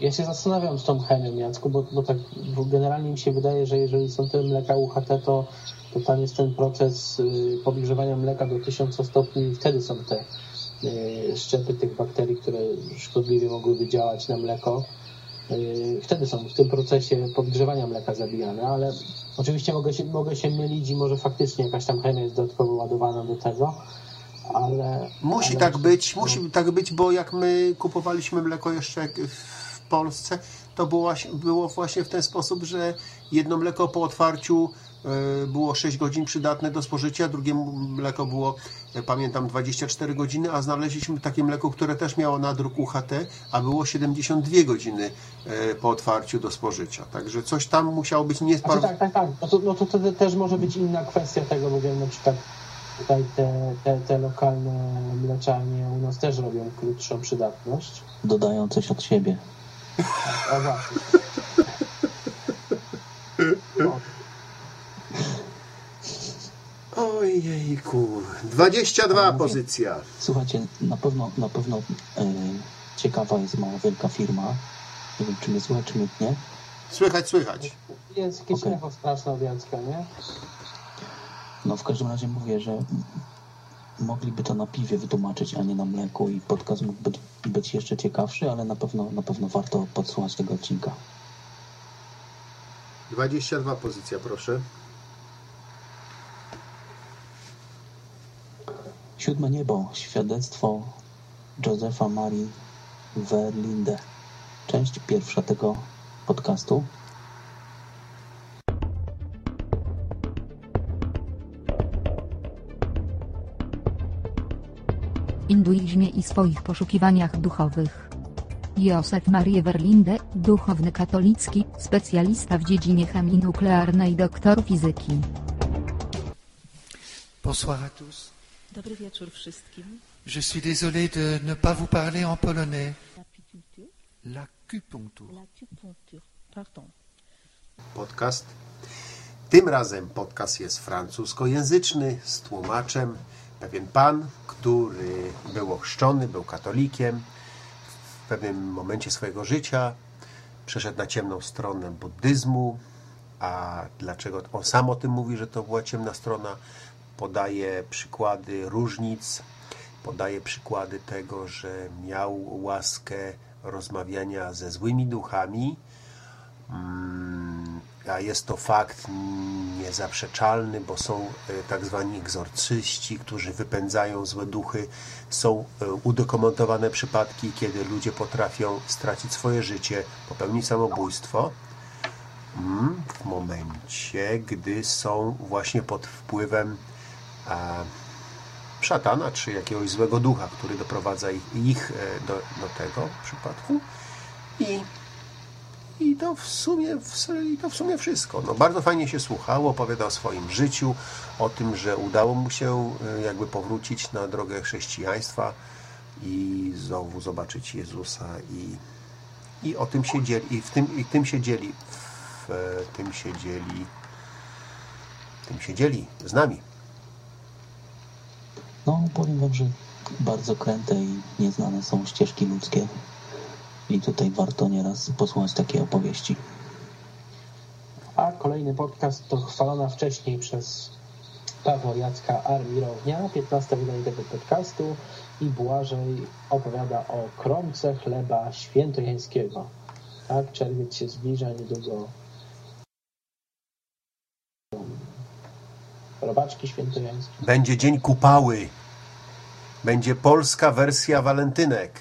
Ja się zastanawiam z tą chemią, Jacku, bo, bo tak bo generalnie mi się wydaje, że jeżeli są te mleka UHT, to, to tam jest ten proces y, podgrzewania mleka do 1000 stopni i wtedy są te y, szczepy tych bakterii, które szkodliwie mogłyby działać na mleko. Y, Wtedy są w tym procesie podgrzewania mleka zabijane, ale oczywiście mogę się, mogę się mylić i może faktycznie jakaś tam chemia jest dodatkowo ładowana do tego, ale... Musi ale tak być, musi tak być, bo jak my kupowaliśmy mleko jeszcze w Polsce, to było, właśnie- było właśnie w ten sposób, że jedno mleko po otwarciu było 6 godzin przydatne do spożycia, drugie mleko było, e, pamiętam, 24 godziny, a znaleźliśmy takie mleko, które też miało nadruk UHT, a było 72 godziny e, po otwarciu do spożycia. Także coś tam musiało być Znaczy, niespar... tak, tak, tak. No to, no to wtedy też może być inna kwestia tego, bo wiem na przykład tutaj te, te, te lokalne mleczarnie u nas też robią krótszą przydatność. Dodają coś od siebie. O właśnie. Ojejku. 22 pozycja. Słuchajcie, na pewno, na pewno e, ciekawa jest mała wielka firma. Nie wiem, czy mnie słychać, czy mnie nie. Słychać, słychać. Jest jakieś Okej. echo straszne od Jacka, nie? No w każdym razie mówię, że mogliby to na piwie wytłumaczyć, a nie na mleku i podcast mógł być, być jeszcze ciekawszy, ale na pewno, na pewno warto podsłuchać tego odcinka. 22 pozycja, proszę. Siódme niebo. Świadectwo Józefa Marii Verlinde. Część pierwsza tego podcastu. hinduizmie i swoich poszukiwaniach duchowych. Józef Marie Verlinde, duchowny katolicki, specjalista w dziedzinie chemii nuklearnej, doktor fizyki. Bonsoir à tous. Dobry wieczór wszystkim. Je suis désolé de ne pas vous parler en polonais. L'acupuncture. L'acupuncture. Pardon. podcast. Tym razem podcast jest francuskojęzyczny z tłumaczem. Pewien pan, który był ochrzczony, był katolikiem, w pewnym momencie swojego życia przeszedł na ciemną stronę buddyzmu. A dlaczego on sam o tym mówi, że to była ciemna strona? Podaje przykłady różnic, podaje przykłady tego, że miał łaskę rozmawiania ze złymi duchami, mm, a jest to fakt niezaprzeczalny, bo są e, tak zwani egzorcyści, którzy wypędzają złe duchy. Są e, udokumentowane przypadki, kiedy ludzie potrafią stracić swoje życie, popełnić samobójstwo mm, w momencie, gdy są właśnie pod wpływem szatana czy jakiegoś złego ducha, który doprowadza ich, ich e, do, do tego przypadku. I i to w sumie, i to w sumie wszystko. No, bardzo fajnie się słuchało, opowiadał o swoim życiu, o tym, że udało mu się e, jakby powrócić na drogę chrześcijaństwa i znowu zobaczyć Jezusa i, i o tym się dzieli, i w tym, i tym się dzieli, w e, tym się dzieli, tym się dzieli z nami. No, powiem wam, że bardzo kręte i nieznane są ścieżki ludzkie i tutaj warto nieraz posłuchać takiej opowieści. A kolejny podcast to chwalona wcześniej przez Pawła Jacka Armirownia, 15 wydanie tego podcastu i Błażej opowiada o kromce chleba świętojańskiego. Tak, czerwiec się zbliża, niedługo robaczki świętojańskie. Będzie Dzień Kupały. Będzie polska wersja walentynek.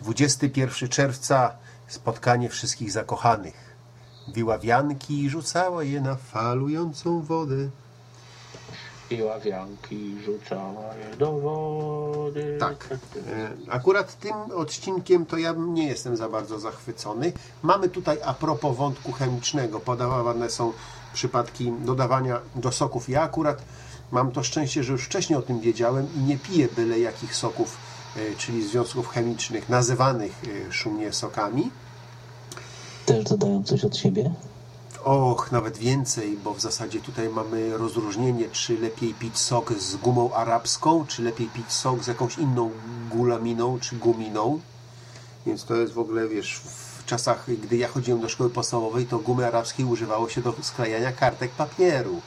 21 czerwca spotkanie wszystkich zakochanych. Biła wianki i rzucała je na falującą wodę. Biła wianki rzucała je do wody. Tak. E, Akurat tym odcinkiem to ja nie jestem za bardzo zachwycony. Mamy tutaj a propos wątku chemicznego. Podawane są przypadki dodawania do soków. Ja akurat mam to szczęście, że już wcześniej o tym wiedziałem i nie piję byle jakich soków E, czyli związków chemicznych nazywanych e, szumnie sokami. Też dodają coś od siebie? Och, nawet więcej, bo w zasadzie tutaj mamy rozróżnienie, czy lepiej pić sok z gumą arabską, czy lepiej pić sok z jakąś inną gulaminą, czy guminą. Więc to jest w ogóle, wiesz, czasach, gdy ja chodziłem do szkoły podstawowej, to gumy arabskiej używało się do sklejania kartek papieru.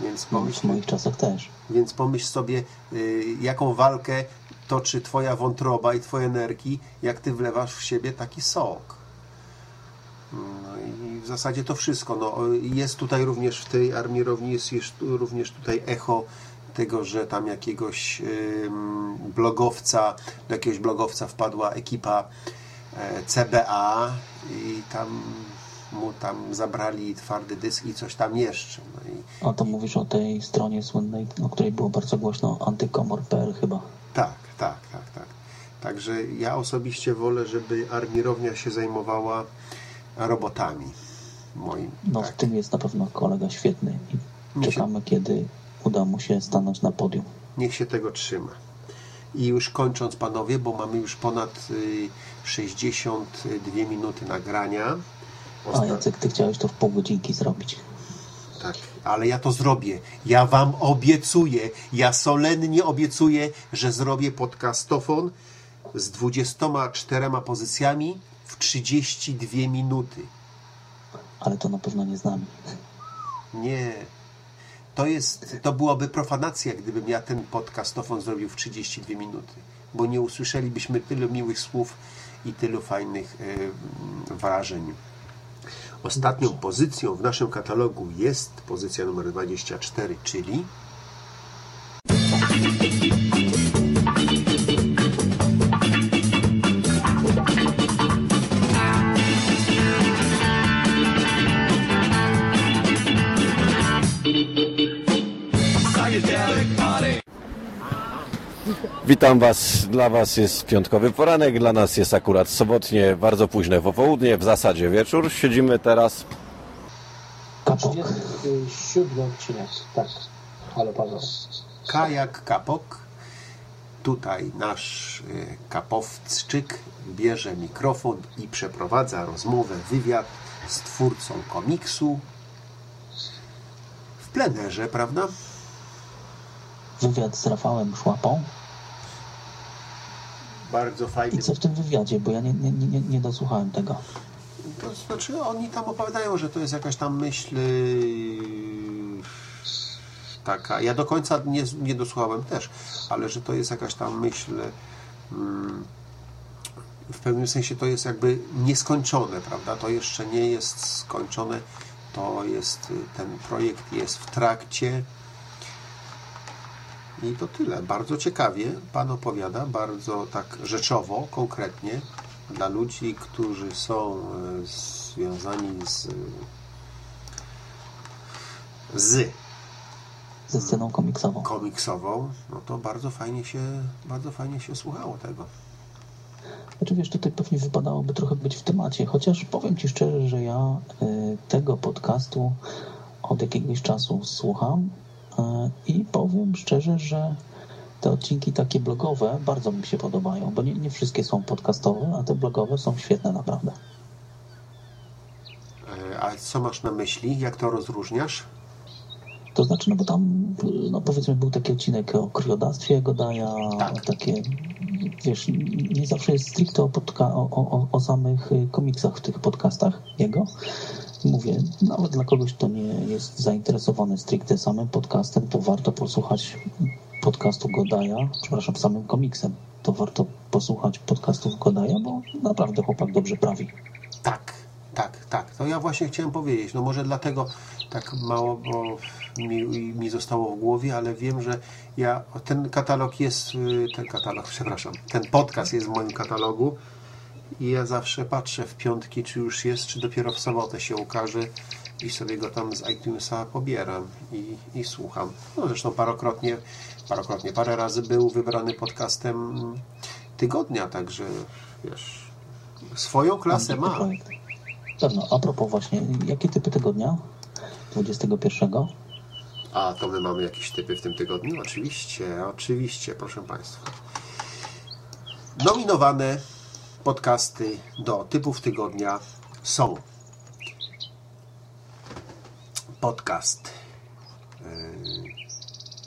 Więc pomyśl, w moich czasach też. Więc pomyśl sobie, y, jaką walkę toczy twoja wątroba i twoje nerki, jak ty wlewasz w siebie taki sok. No i w zasadzie to wszystko. No, jest tutaj również w tej armierowni, jest, jest również tutaj echo tego, że tam jakiegoś blogowca, do jakiegoś blogowca wpadła ekipa CBA i tam mu tam zabrali twardy dysk i coś tam jeszcze. No i... A to mówisz o tej stronie słynnej, o której było bardzo głośno, antykomor.pl chyba. Tak, tak, tak, tak. Także ja osobiście wolę, żeby armirownia się zajmowała robotami moim. No tak. w tym jest na pewno kolega świetny i czekamy, się... kiedy uda mu się stanąć na podium. Niech się tego trzyma. I już kończąc, panowie, bo mamy już ponad 62 minuty nagrania. Osta... A Jacek, ty chciałeś to w pół godzinki zrobić. Tak, ale ja to zrobię. Ja wam obiecuję, ja solennie obiecuję, że zrobię podcastofon z 24 pozycjami w 32 minuty. Ale to na pewno nie z nami. Nie. To jest, to byłaby profanacja, gdybym ja ten podcastofon zrobił w 32 minuty, bo nie usłyszelibyśmy tylu miłych słów i tylu fajnych y, wrażeń. Ostatnią pozycją w naszym katalogu jest pozycja numer 24, czyli Witam Was. Dla Was jest piątkowy poranek, dla nas jest akurat sobotnie, bardzo późne popołudnie, w zasadzie wieczór. Siedzimy teraz. Kapok. 37 odcinek, tak. Ale Paweł. Kajak Kapok. Tutaj nasz y, kapowczyk bierze mikrofon i przeprowadza rozmowę, wywiad z twórcą komiksu w plenerze, prawda? Wywiad z Rafałem Szłapą. Bardzo fajny. I co w tym wywiadzie, bo ja nie, nie, nie, nie dosłuchałem tego. To znaczy oni tam opowiadają, że to jest jakaś tam myśl yy, taka, ja do końca nie, nie dosłuchałem też, ale że to jest jakaś tam myśl mm, w pewnym sensie to jest jakby nieskończone, prawda? To jeszcze nie jest skończone To jest, y, ten projekt jest w trakcie. I to tyle. Bardzo ciekawie Pan opowiada, bardzo tak rzeczowo, konkretnie dla ludzi, którzy są y, związani z z Ze sceną komiksową. komiksową, no to bardzo fajnie się, bardzo fajnie się słuchało tego. Znaczy wiesz, tutaj pewnie wypadałoby trochę być w temacie, chociaż powiem Ci szczerze, że ja y, tego podcastu od jakiegoś czasu słucham i powiem szczerze, że te odcinki takie blogowe bardzo mi się podobają, bo nie, nie wszystkie są podcastowe, a te blogowe są świetne naprawdę. E, A co masz na myśli? Jak to rozróżniasz? To znaczy, no bo tam, no powiedzmy, był taki odcinek o kryodawstwie Godaja, takie, wiesz, nie zawsze jest stricte o, podca- o, o, o samych y, komiksach w tych podcastach jego. Mówię, nawet dla kogoś, kto nie jest zainteresowany stricte samym podcastem, to warto posłuchać podcastu Godaja, przepraszam, samym komiksem. To warto posłuchać podcastów Godaja, bo naprawdę chłopak dobrze prawi. Tak, tak, tak. To ja właśnie chciałem powiedzieć. No może dlatego tak mało bo mi, mi zostało w głowie, ale wiem, że ja ten katalog jest, y, ten katalog, przepraszam, ten podcast jest w moim katalogu i ja zawsze patrzę w piątki, czy już jest, czy dopiero w sobotę się ukaże i sobie go tam z iTunesa pobieram i, i słucham. No zresztą parokrotnie, parokrotnie, parę razy był wybrany podcastem tygodnia, także wiesz, swoją klasę ma. Pewno, a propos właśnie, jakie typy tygodnia? 21? A to my mamy jakieś typy w tym tygodniu? Oczywiście, oczywiście, proszę Państwa. Nominowane podcasty do typów tygodnia są podcast. Yy,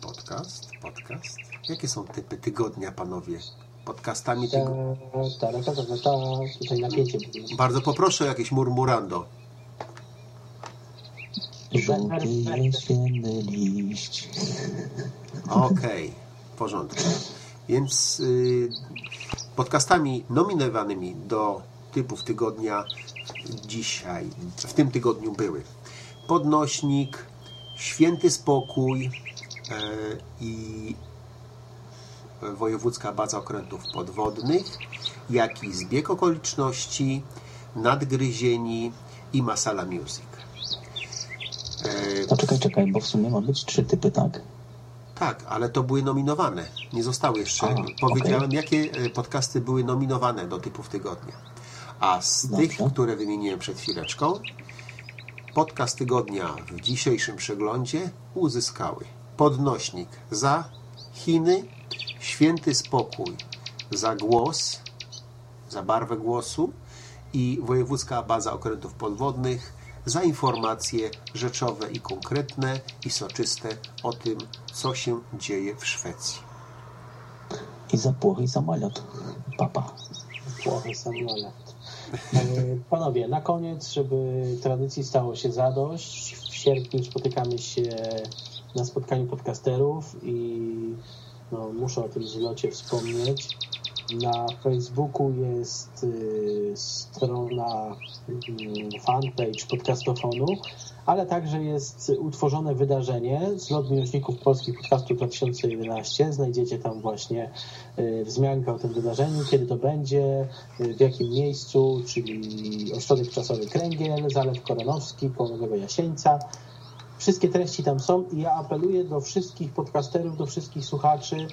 Podcast, podcast. Jakie są typy tygodnia, panowie? Podcastami Ta, tygodnia. ta, ta, ta, ta, ta, tutaj napięcie było. Bardzo poproszę o jakieś murmurando. Żółty liść. Okej, w porządku. Więc y, podcastami nominowanymi do typów tygodnia dzisiaj, w tym tygodniu były Podnośnik, Święty Spokój e, i Wojewódzka Baza Okrętów Podwodnych, jak i Zbieg Okoliczności, Nadgryzieni i Masala Music. To czekaj, czekaj, bo w sumie ma być trzy typy, tak? Tak, ale to były nominowane. Nie zostały jeszcze. Powiedziałem, jakie e, podcasty były nominowane do typów tygodnia. A z tych, które wymieniłem przed chwileczką, podcast tygodnia w dzisiejszym przeglądzie uzyskały Podnośnik za Chiny, Święty Spokój za głos, za barwę głosu i Wojewódzka Baza Okrętów Podwodnych za informacje rzeczowe i konkretne i soczyste o tym, co się dzieje w Szwecji. I za płochy samolot. Papa. Płochy samolot. E, Panowie, na koniec, żeby tradycji stało się zadość, w sierpniu spotykamy się na spotkaniu podcasterów i no, muszę o tym zlocie wspomnieć. Na Facebooku jest y, strona, y, fanpage podcastofonu, ale także jest utworzone wydarzenie Zlot Miłośników Polskich Podcastu 2011. Znajdziecie tam właśnie y, wzmiankę o tym wydarzeniu, kiedy to będzie, y, w jakim miejscu, czyli Ośrodek Czasowy Kręgiel, Zalew Koronowski, koło Jasieńca. Wszystkie treści tam są i ja apeluję do wszystkich podcasterów, do wszystkich słuchaczy,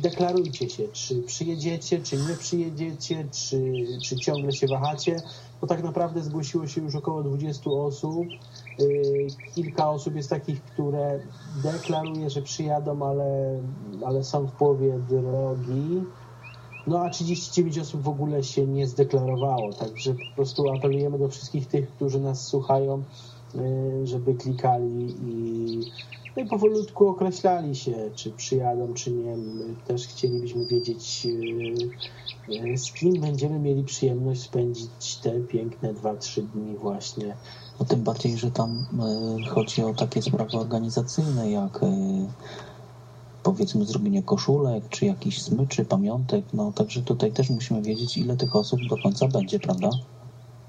deklarujcie się, czy przyjedziecie, czy nie przyjedziecie, czy, czy ciągle się wahacie, bo tak naprawdę zgłosiło się już około 20 osób. Yy, Kilka osób jest takich, które deklaruje, że przyjadą, ale, ale są w połowie drogi. No a 39 osób w ogóle się nie zdeklarowało, także po prostu apelujemy do wszystkich tych, którzy nas słuchają, y, żeby klikali i, no i powolutku określali się, czy przyjadą, czy nie. My też chcielibyśmy wiedzieć, y, y, z kim będziemy mieli przyjemność spędzić te piękne 2-3 dni właśnie. No tym bardziej, że tam y, chodzi o takie sprawy organizacyjne, jak powiedzmy zrobienie koszulek, czy jakichś smyczy, pamiątek, no także tutaj też musimy wiedzieć, ile tych osób do końca będzie, prawda?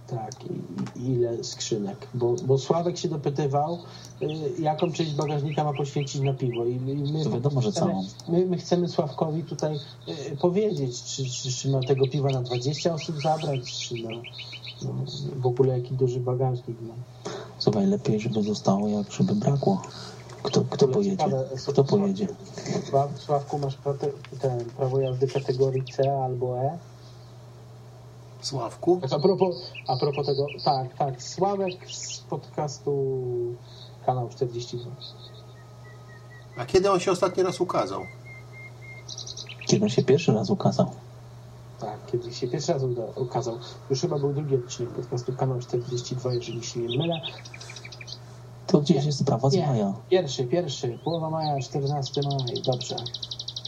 Tak, i, ile skrzynek. Bo, bo Sławek się dopytywał, y, jaką część bagażnika ma poświęcić na piwo. I, i my, To wiadomo, że chcemy, całą. my, my chcemy Sławkowi tutaj y, powiedzieć, czy, czy, czy ma tego piwa na 20 osób zabrać, czy na, no, w ogóle jaki duży bagażnik ma. Słuchaj, lepiej, żeby zostało, jak żeby brakło. Kto, kto pojedzie? Kto pojedzie? Sław, Sławku, masz prawo jazdy kategorii C albo E? Sławku? A propos, a propos tego, tak, tak, Sławek z podcastu Kanał 42. A kiedy on się ostatni raz ukazał? Kiedy on się pierwszy raz ukazał? Tak, kiedy się pierwszy raz ukazał. Już chyba był drugi odcinek podcastu Kanał 42, jeżeli się nie mylę. To gdzieś jest sprawa z Nie, maja. Pierwszy, pierwszy, połowa maja, 14 maj, dobrze.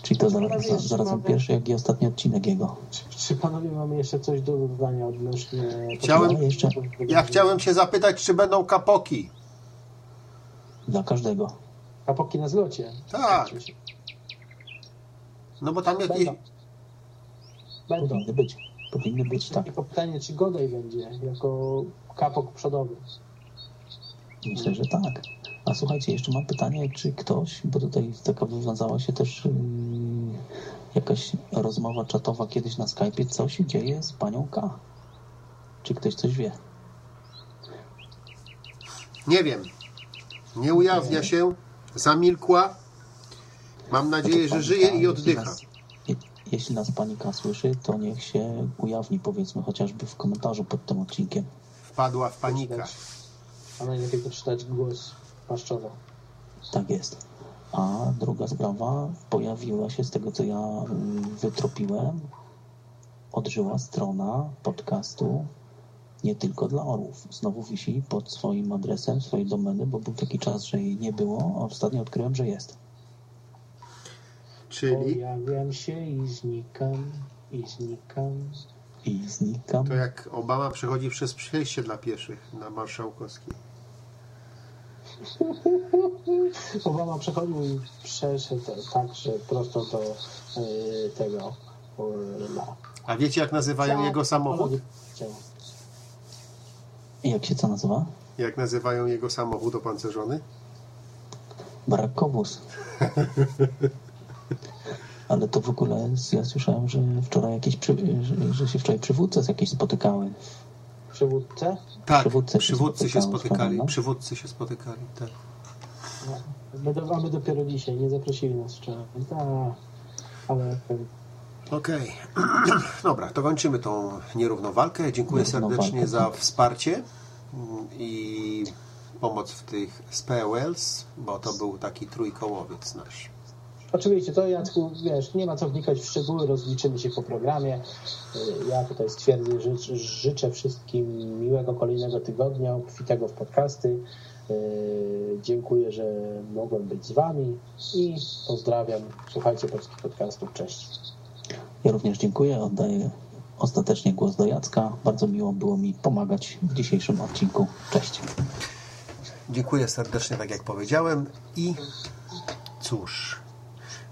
Czyli to zaraz, Panowie, za, jeszcze zarazem mamy- pierwszy, jak i ostatni odcinek jego. Czy, czy panowie mamy jeszcze coś do dodania odnośnie... Chciałem, jeszcze ja chciałem się zapytać, czy będą kapoki. dla każdego. Kapoki na zlocie. Tak. No bo tam jakieś... Będą. Będą. Powinny być. Powinny być, tak. Tylko pytanie, czy Godej będzie jako kapok przodowy. Myślę, że tak. A słuchajcie, jeszcze mam pytanie, czy ktoś, bo tutaj taka wywiązała się też yy, jakaś rozmowa czatowa kiedyś na Skype'ie, co się dzieje z panią K? Czy ktoś coś wie? Nie wiem. Nie ujawnia się. Zamilkła. Mam nadzieję, że żyje i oddycha. Jeśli nas, je- jeśli nas pani K słyszy, to niech się ujawni, powiedzmy, chociażby w komentarzu pod tym odcinkiem. Wpadła w panikę. A najlepiej poczytać głos paszczowy. Tak jest. A druga sprawa, pojawiła się z tego, co ja y, wytropiłem, odżyła strona podcastu nie tylko dla orłów. Znowu wisi pod swoim adresem, swojej domeny, bo był taki czas, że jej nie było, a ostatnio odkryłem, że jest. Czyli? Pojawiam się i znikam, i znikam. I znikam. To jak Obama przechodzi przez przejście dla pieszych na Marszałkowskiej. Obama przechodził i przeszedł tak, że prosto do y, tego Orla. A wiecie, jak nazywają jego samochód? Jak się co nazywa? Jak nazywają jego samochód opancerzony? Barakkowóz. Ale to w ogóle ja słyszałem, że wczoraj jakieś przy, że, że się wczoraj przywódce z jakieś spotykały. Przywódce? Tak, Przywódcy przywódcy, się się spotykali. no. Przywódcy się spotykali, tak. My, do, a my dopiero dzisiaj, nie zaprosili nas wczoraj. Tak, ale Okej. Dobra, to kończymy tą nierówną walkę. Dziękuję Nierówną serdecznie walkę, za tak. wsparcie i pomoc w tych spells, bo to był taki trójkołowiec nasz. Oczywiście, to Jacku, wiesz, nie ma co wnikać w szczegóły, rozliczymy się po programie. Y, Ja tutaj stwierdzę, że życzę wszystkim miłego kolejnego tygodnia, obfitego w podcasty. Y, Dziękuję, że mogłem być z Wami i pozdrawiam. Słuchajcie polskich podcastów. Cześć. Ja również dziękuję. Oddaję ostatecznie głos do Jacka. Bardzo miło było mi pomagać w dzisiejszym odcinku. Cześć. Dziękuję serdecznie, tak jak powiedziałem i cóż,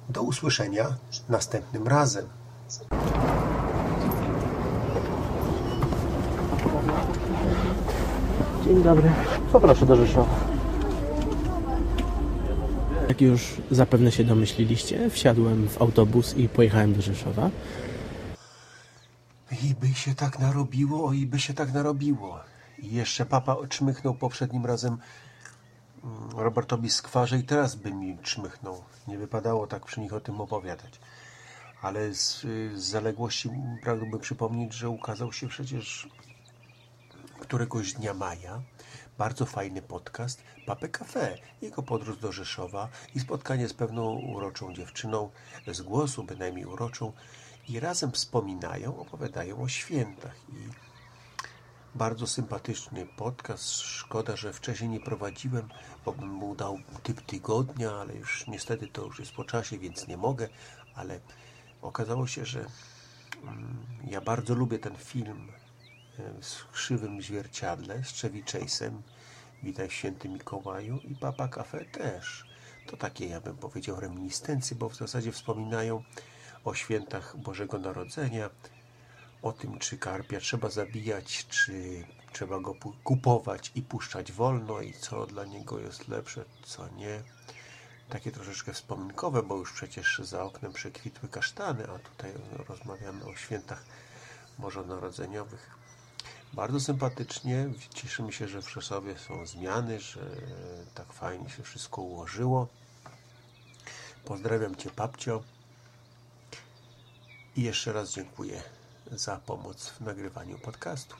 do usłyszenia następnym razem. Dzień dobry. Poproszę do Rzeszowa. Jak już zapewne się domyśliliście, wsiadłem w autobus i pojechałem do Rzeszowa. I by się tak narobiło, o i by się tak narobiło. I jeszcze papa czmychnął poprzednim razem Robertowi skwarze i teraz by mi czmychnął. Nie wypadało tak przy nich o tym opowiadać. Ale z, z zaległości pragnąłbym przypomnieć, że ukazał się przecież któregoś dnia maja bardzo fajny podcast Papę Cafe. Jego podróż do Rzeszowa i spotkanie z pewną uroczą dziewczyną, z głosu bynajmniej uroczą i razem wspominają, opowiadają o świętach i bardzo sympatyczny podcast. Szkoda, że wcześniej nie prowadziłem, bo bym mu dał typ tygodnia, ale już niestety to już jest po czasie, więc nie mogę, ale okazało się, że mm, ja bardzo lubię ten film e, z krzywym zwierciadle z Chevy Chase'em Witaj Święty Mikołaju i Papa Cafe też. To takie, ja bym powiedział, reminiscencje, bo w zasadzie wspominają o świętach Bożego Narodzenia, o tym, czy karpia trzeba zabijać, czy trzeba go kupować i puszczać wolno i co dla niego jest lepsze, co nie. Takie troszeczkę wspominkowe, bo już przecież za oknem przekwitły kasztany, a tutaj rozmawiamy o świętach bożonarodzeniowych. Bardzo sympatycznie. Cieszymy się, że w Krzesowie są zmiany, że tak fajnie się wszystko ułożyło. Pozdrawiam Cię, babcio. I jeszcze raz dziękuję za pomoc w nagrywaniu podcastu.